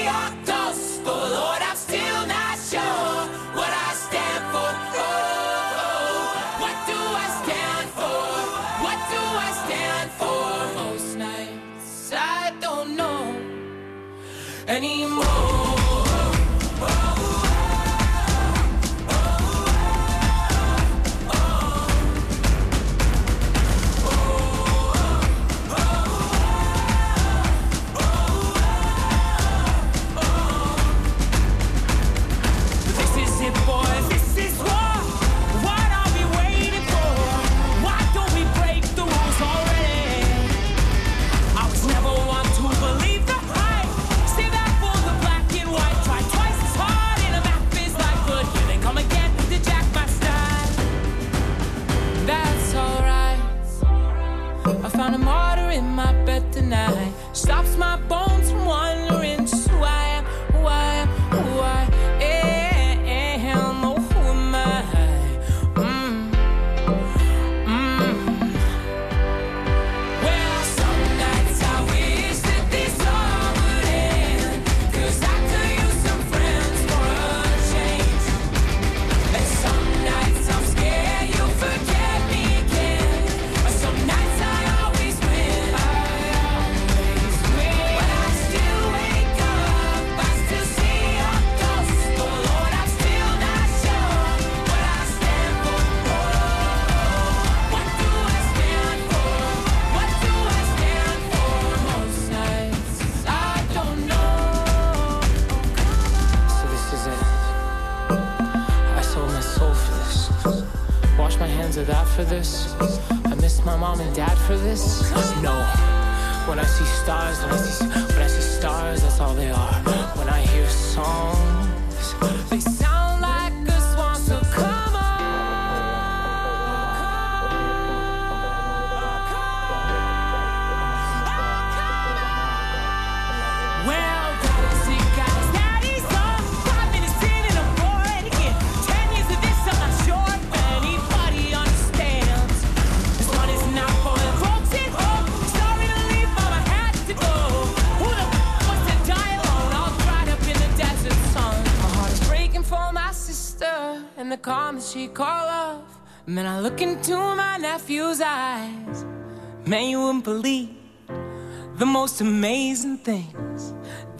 anymore.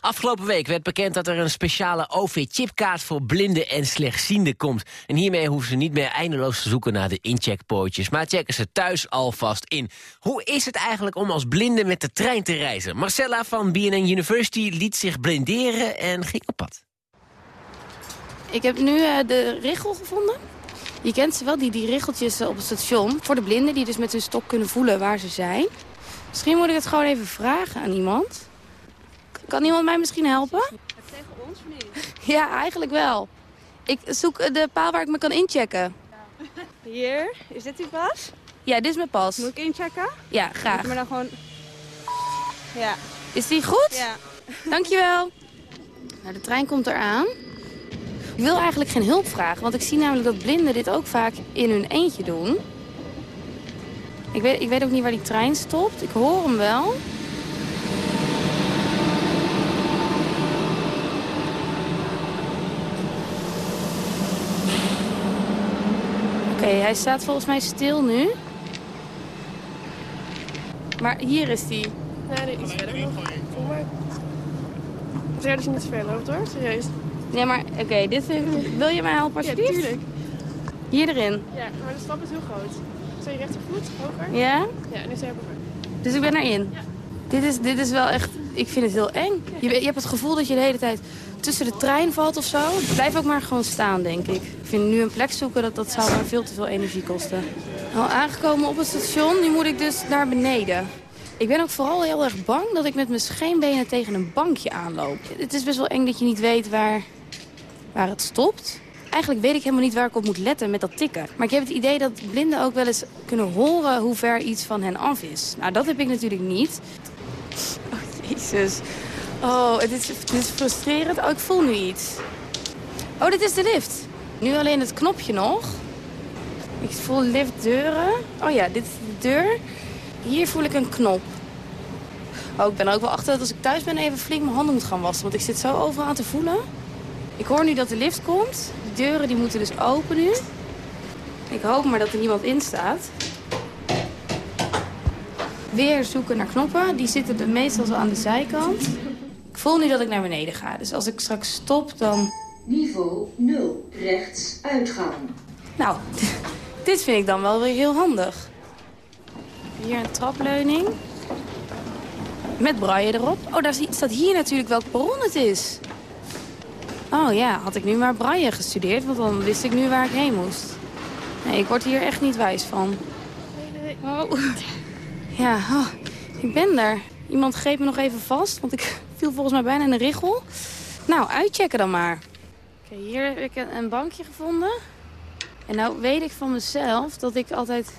Afgelopen week werd bekend dat er een speciale OV-chipkaart voor blinden en slechtzienden komt. En hiermee hoeven ze niet meer eindeloos te zoeken naar de incheckpoortjes, maar checken ze thuis alvast in. Hoe is het eigenlijk om als blinde met de trein te reizen? Marcella van BNN University liet zich blinderen en ging op pad. Ik heb nu eh, de richel gevonden. Je kent ze wel, die, die eh, op het station. Voor de blinden die dus met hun stok kunnen voelen waar ze zijn. Misschien moet ik het gewoon even vragen aan iemand. Kan iemand mij misschien helpen? Tegen ons of niet? Ja, eigenlijk wel. Ik zoek eh, de paal waar ik me kan inchecken. Hier, is dit uw pas? Ja, dit is mijn pas. Moet ik inchecken? Ja, graag. Maar dan gewoon... Ja. Is die goed? Ja. Dankjewel. Nou, de trein komt eraan. Ik wil eigenlijk geen hulp vragen, want ik zie namelijk dat blinden dit ook vaak in hun eentje doen. Ik weet, ik weet ook niet waar die trein stopt. Ik hoor hem wel. Hij staat volgens mij stil nu. Maar hier is hij. Ja, nee, iets verder nog. Voel maar. Zeg dat je niet te ver loopt hoor, serieus. Nee, maar oké, dit wil je mij helpen Ja, alsjeblieft? tuurlijk. Hier erin. Ja, maar de stap is heel groot. Zet je rechtervoet hoger? Ja? Ja, nu sta je hoger. Dus ik ben erin. Dit, is, dit is wel echt, ik vind het heel eng. Je, je hebt het gevoel dat je de hele tijd tussen de trein valt of zo. Blijf ook maar gewoon staan, denk ik. Ik vind nu een plek zoeken, dat, dat zou maar veel te veel energie kosten. Al aangekomen op het station, nu moet ik dus naar beneden. Ik ben ook vooral heel erg bang dat ik met mijn scheenbenen tegen een bankje aanloop. Het is best wel eng dat je niet weet waar, waar het stopt. Eigenlijk weet ik helemaal niet waar ik op moet letten met dat tikken. Maar ik heb het idee dat blinden ook wel eens kunnen horen hoe ver iets van hen af is. Nou, dat heb ik natuurlijk niet. Jezus. Oh, het is, het is frustrerend. Oh, ik voel nu iets. Oh, dit is de lift. Nu alleen het knopje nog. Ik voel liftdeuren. Oh ja, dit is de deur. Hier voel ik een knop. Oh, ik ben ook wel achter dat als ik thuis ben even flink mijn handen moet gaan wassen. Want ik zit zo overal aan te voelen. Ik hoor nu dat de lift komt. De deuren die moeten dus open nu. Ik hoop maar dat er niemand in staat. Weer zoeken naar knoppen. Die zitten er meestal zo aan de zijkant. Ik voel nu dat ik naar beneden ga. Dus als ik straks stop, dan... Niveau 0, rechts uitgaan. Nou, dit vind ik dan wel weer heel handig. Hier een trapleuning. Met braille erop. Oh, daar staat hier natuurlijk welk perron het is. Oh ja, had ik nu maar braille gestudeerd, want dan wist ik nu waar ik heen moest. Nee, ik word hier echt niet wijs van. Oh. Ja, oh, ik ben er. Iemand greep me nog even vast, want ik viel volgens mij bijna in een richel. Nou, uitchecken dan maar. Oké, hier heb ik een, bankje gevonden. En nou weet ik van mezelf dat ik altijd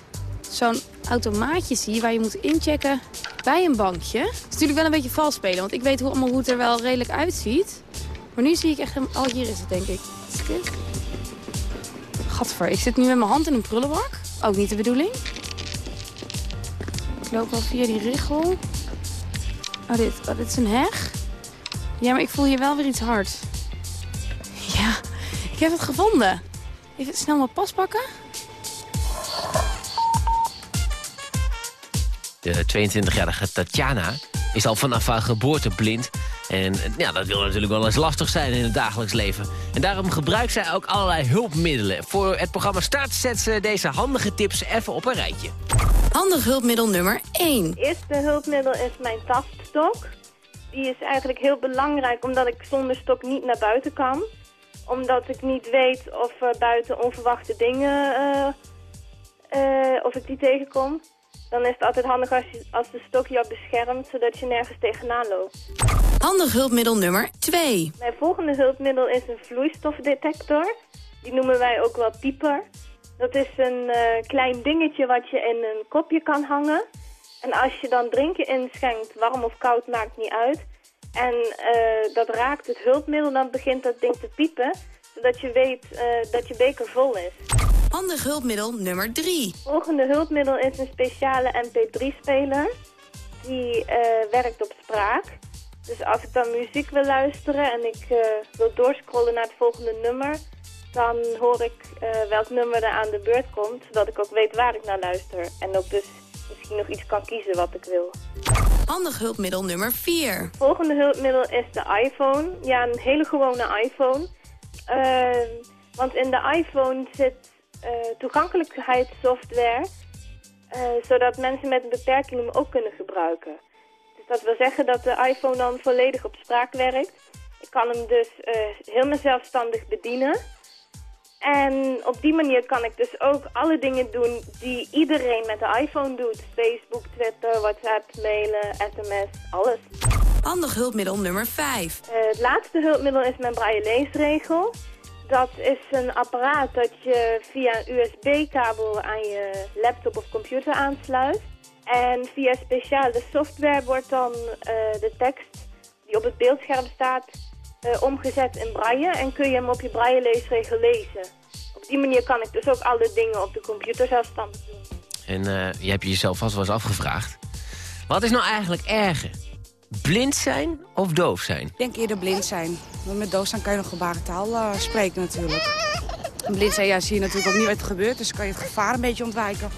zo'n automaatje zie waar je moet inchecken bij een bankje. Het is natuurlijk wel een beetje vals spelen, want ik weet hoe, allemaal hoe het er wel redelijk uitziet. Maar nu zie ik echt... helemaal- Oh, hier is het, denk ik. Is dit? Gadver, ik zit nu met mijn hand in een prullenbak. Ook niet de bedoeling. Loop al via die richel. Oh, dit, oh, is een heg. Ja, maar ik voel hier wel weer iets hard. Ja, ik heb het gevonden. Even snel mijn pas pakken. De 22-jarige Tatjana is al vanaf haar geboorte blind. En ja, dat wil natuurlijk wel eens lastig zijn in het dagelijks leven. En daarom gebruikt zij ook allerlei hulpmiddelen. Voor het programma Start zet ze deze handige tips even op een rijtje. Handig hulpmiddel nummer 1. Het eerste hulpmiddel is mijn taststok. Die is eigenlijk heel belangrijk omdat ik zonder stok niet naar buiten kan. Omdat ik niet weet of er buiten onverwachte dingen, eh, eh, of ik die tegenkom. Dan is het altijd handig als, je, als de stok jou beschermt, zodat je nergens tegenaan loopt. Handig hulpmiddel nummer 2. Mijn volgende hulpmiddel is een vloeistofdetector. Die noemen wij ook wel pieper. Dat is een eh, klein dingetje wat je in een kopje kan hangen. En als je dan drinken inschenkt, warm of koud, maakt niet uit. En eh, dat raakt het hulpmiddel, dan begint dat ding te piepen. Zodat je weet eh, dat je beker vol is. Handig hulpmiddel nummer 3. Het volgende hulpmiddel is een speciale mp3-speler. Die werkt op spraak. Dus als ik dan muziek wil luisteren en ik wil doorscrollen naar het volgende nummer... dan hoor ik eh, welk nummer er aan de beurt komt, zodat ik ook weet waar ik naar luister. En ook dus misschien nog iets kan kiezen wat ik wil. Handig hulpmiddel nummer 4. Het volgende hulpmiddel is de iPhone. Ja, een hele gewone iPhone. Ehm, want in de iPhone zit eh, toegankelijkheidssoftware... eh, zodat mensen met een beperking hem ook kunnen gebruiken. Dus dat wil zeggen dat de iPhone dan volledig op spraak werkt. Ik kan hem dus helemaal zelfstandig bedienen. En op die manier kan ik dus ook alle dingen doen die iedereen met de iPhone doet. Facebook, Twitter, WhatsApp, mailen, sms, alles. Handig hulpmiddel nummer 5. Eh, het laatste hulpmiddel is mijn braille leesregel. Dat is een apparaat dat je via een USB-kabel aan je laptop of computer aansluit. En via speciale software wordt dan eh, de tekst die op het beeldscherm staat eh, omgezet in braille. En kun je hem op je braille leesregel lezen. Op die manier kan ik dus ook alle dingen op de computer zelfstandig doen. En eh, je hebt je jezelf vast wel eens afgevraagd. Wat is nou eigenlijk erger? Blind zijn of doof zijn? Ik denk eerder blind zijn. Want met doof zijn kan je nog gebarentaal uh, spreken natuurlijk. En blind zijn ja, zie je natuurlijk ook niet wat er gebeurt. Dus kan je het gevaar een beetje ontwijken.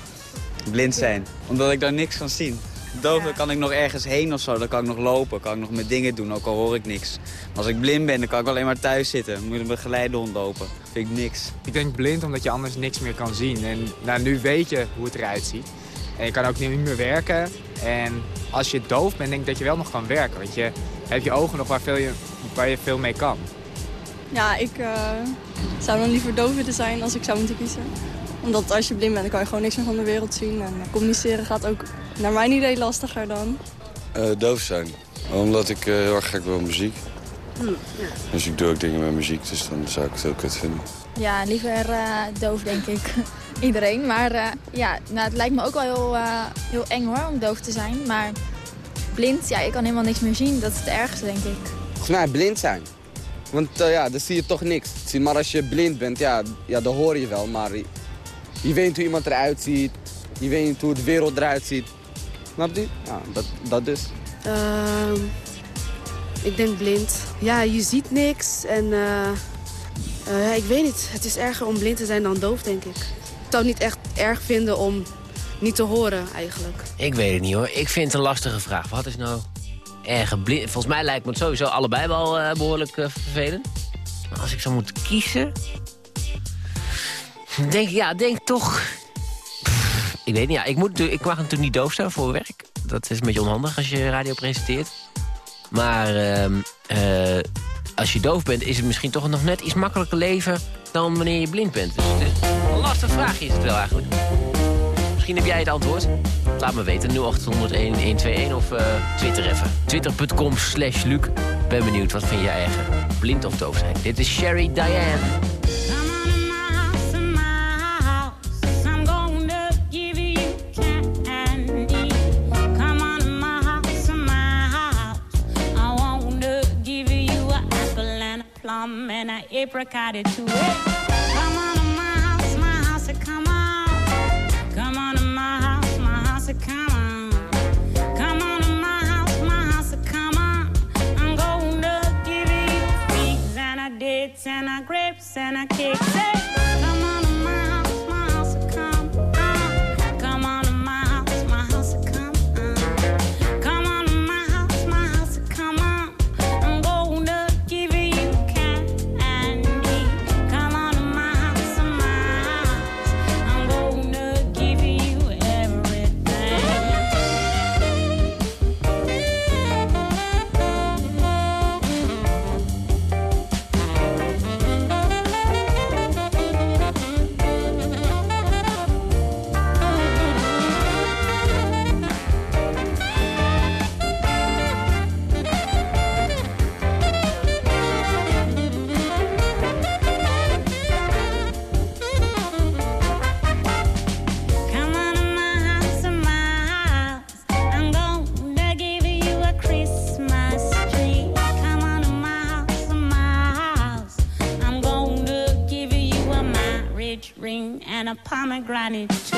Blind zijn, omdat ik daar niks kan zien. Doof, dan kan ik nog ergens heen of zo, dan kan ik nog lopen, kan ik nog mijn dingen doen, ook al hoor ik niks. Maar als ik blind ben, dan kan ik alleen maar thuis zitten. Dan moet ik met geleidehond lopen. Vind ik niks. Ik denk blind omdat je anders niks meer kan zien. En nou, nu weet je hoe het eruit ziet. En je kan ook niet meer werken. En als je doof bent, denk ik dat je wel nog kan werken. Want je hebt je ogen nog waar, veel je, waar je veel mee kan. Ja, ik eh, zou dan liever doof willen zijn als ik zou moeten kiezen. Omdat als je blind bent, dan kan je gewoon niks meer van de wereld zien. En eh, communiceren gaat ook naar mijn idee lastiger dan. Eh, doof zijn. Omdat ik eh, heel erg gek wil op muziek. Dus ik doe ook dingen met muziek, dus dan zou ik het ook kut vinden. Ja, liever eh, doof, denk ik. Iedereen. Maar eh, ja, nou, het lijkt me ook wel heel, eh, heel eng hoor, om doof te zijn. Maar blind, ja, ik kan helemaal niks meer zien. Dat is het ergste, denk ik. Volgens mij blind zijn. Want eh, ja, dan zie je toch niks. Zie- Maar als je blind bent, ja, ja, dan hoor je wel. Maar je, weet niet hoe iemand eruit ziet. Je weet niet hoe de wereld eruit ziet. Snap je? Ja, dat, dat dus. Ehm, ik denk blind. Ja, je ziet niks en eh, eh, ik weet niet. Het is erger om blind te zijn dan doof, denk ik. Ik zou het niet echt erg vinden om niet te horen, eigenlijk. Ik weet het niet hoor. Ik vind het een lastige vraag. Wat is nou erger? Blind? Volgens mij lijkt me het sowieso allebei wel eh, behoorlijk eh, vervelend. Maar als ik zou moeten kiezen... Denk, ja, denk toch... Ik weet niet, ja, ik, moet, ik mag natuurlijk niet doof zijn voor werk. Dat is een beetje onhandig als je radio presenteert. Maar ehm, eh, als je doof bent, is het misschien toch nog net iets makkelijker leven dan wanneer je blind bent. Dus is een lastige vraagje is het wel eigenlijk. Misschien heb jij het antwoord. Laat me weten, 0800 1121 of eh, Twitter even. Twitter.com slash Luc. Ben benieuwd, wat vind jij eigen? Blind of doof zijn? Dit is Sherry Diane. Plum and an apricot too. Come on to my house, my house, come on. Come on to my house, my house, come on. Come on to my house, my house, come on. I'm gonna give you figs and a dates and a grapes and a cake. Say, a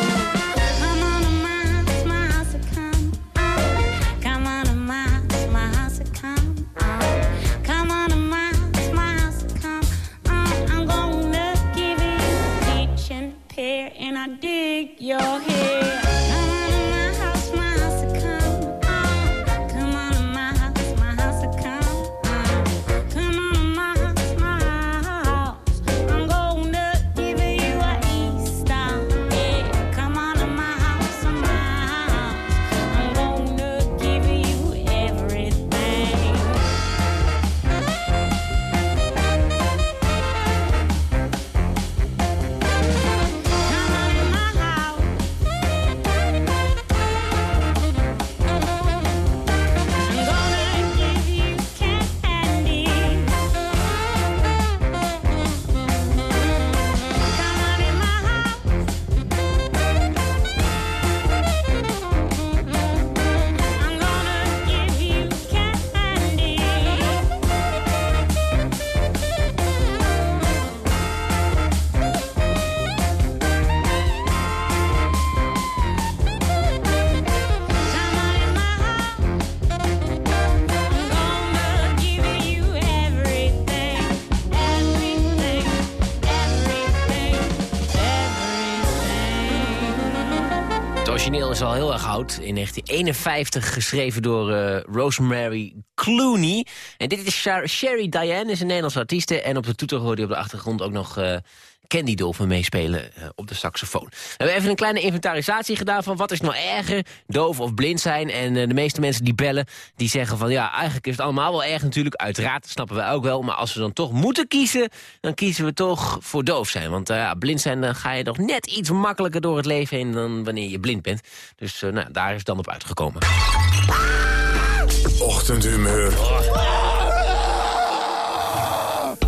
is al heel erg oud. In 1951 geschreven door eh, Rosemary Clooney. En dit is Sher- Sherry Diane, is een Nederlandse artieste. En op de toeter hoorde je op de achtergrond ook nog... eh, Candy Dolphin meespelen eh, op de saxofoon. We hebben even een kleine inventarisatie gedaan van wat is nou erger, doof of blind zijn. En eh, de meeste mensen die bellen, die zeggen van ja, eigenlijk is het allemaal wel erg natuurlijk. Uiteraard, dat snappen wij ook wel. Maar als we dan toch moeten kiezen, dan kiezen we toch voor doof zijn. Want eh, ja, blind zijn, dan ga je nog net iets makkelijker door het leven heen dan wanneer je blind bent. Dus nou, daar is het dan op uitgekomen. Ochtendhumeur.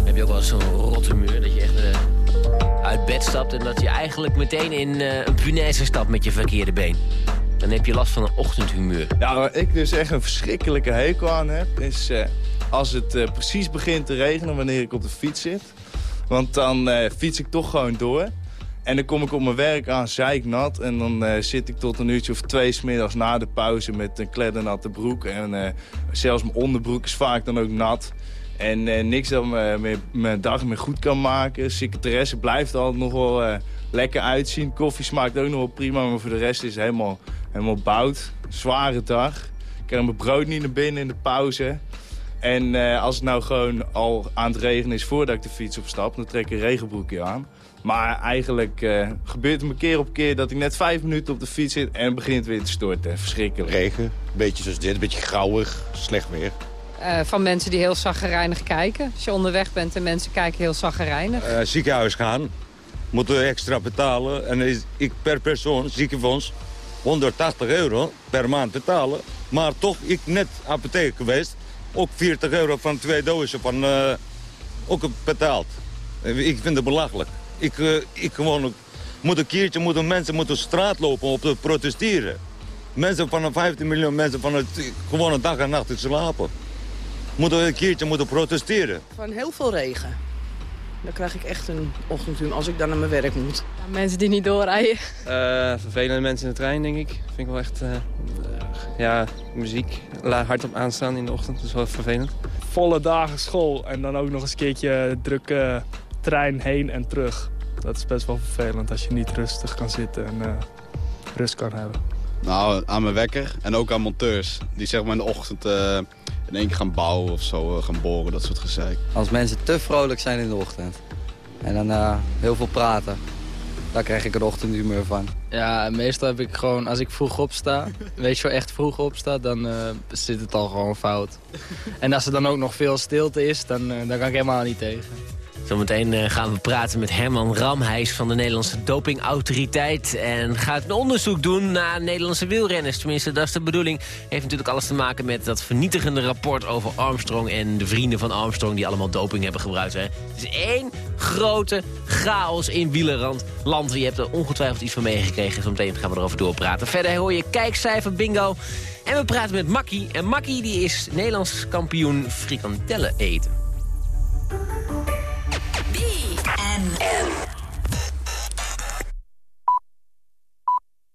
Heb je ook wel eens zo'n rot humeur dat je uit bed stapt... en dat je eigenlijk meteen in eh, een punaise stapt met je verkeerde been? Dan heb je last van een ochtendhumeur. Ja, waar ik dus echt een verschrikkelijke hekel aan heb... is eh, als het eh, precies begint te regenen wanneer ik op de fiets zit. Want dan fiets ik toch gewoon door. En dan kom ik op mijn werk aan, zeiknat. En dan zit ik tot een uurtje of twee smiddags na de pauze met een kleddernatte broek. En zelfs mijn onderbroek is vaak dan ook nat. En eh, niks dat mijn dag meer goed kan maken. Secretaresse blijft altijd nog wel eh, lekker uitzien. Koffie smaakt ook nog wel prima, maar voor de rest is het helemaal, helemaal bout. Zware dag. Ik krijg mijn brood niet naar binnen in de pauze. En eh, als het nou gewoon al aan het regenen is voordat ik de fiets opstap, dan trek ik een regenbroekje aan. Maar eigenlijk gebeurt het me keer op keer dat ik net vijf minuten op de fiets zit en begint weer te storten. Verschrikkelijk. Regen, beetje zoals dit, een beetje grauwig, slecht weer. Eh, van mensen die heel zaggerijnig kijken. Als je onderweg bent en mensen kijken heel zaggerijnig. Eh, ziekenhuis gaan, moeten we extra betalen. En is, ik per persoon, ziekenfonds, 180 euro per maand betalen. Maar toch, ik net apotheek geweest, ook 40 euro van twee dozen van, eh, ook betaald. Ik vind het belachelijk. Ik, ik gewoon, moet een keertje, moeten mensen moeten de straat lopen om te protesteren. Mensen van een 15 miljoen mensen van het gewoon een dag en nacht te slapen. Moeten we een keertje moeten protesteren. Van heel veel regen. Dan krijg ik echt een ochtendhumeur als ik dan naar mijn werk moet. mensen die niet doorrijden. Eh, vervelende mensen in de trein, denk ik. Vind ik wel echt, eh, eh, ja, muziek la- hardop aanstaan in de ochtend. Dat is wel vervelend. volle dagen school en dan ook nog eens een keertje drukke trein heen en terug. Dat is best wel vervelend als je niet rustig kan zitten en eh, rust kan hebben. Nou, aan mijn wekker en ook aan monteurs. Die zeg maar in de ochtend eh, in één keer gaan bouwen of zo, eh, gaan boren, dat soort gezeik. Als mensen te vrolijk zijn in de ochtend. En dan eh, heel veel praten. Daar krijg ik een ochtendhumeur van. Ja, meestal heb ik gewoon, als ik vroeg opsta, weet je wel, echt vroeg opsta, dan eh, zit het al gewoon fout. En als er dan ook nog veel stilte is, dan, dan kan ik helemaal niet tegen. Zometeen eh, gaan we praten met Herman Ramhijs van de Nederlandse Dopingautoriteit. En gaat een onderzoek doen naar Nederlandse wielrenners. Tenminste, dat is de bedoeling. Heeft natuurlijk alles te maken met dat vernietigende rapport over Armstrong... en de vrienden van Armstrong die allemaal doping hebben gebruikt. Hè. Het is één grote chaos in wielerland. Land, je hebt er ongetwijfeld iets van meegekregen. Zometeen gaan we erover doorpraten. Verder hoor je kijkcijfer bingo. En we praten met Makkie. En Makkie die is Nederlands kampioen frikandellen eten. Japan.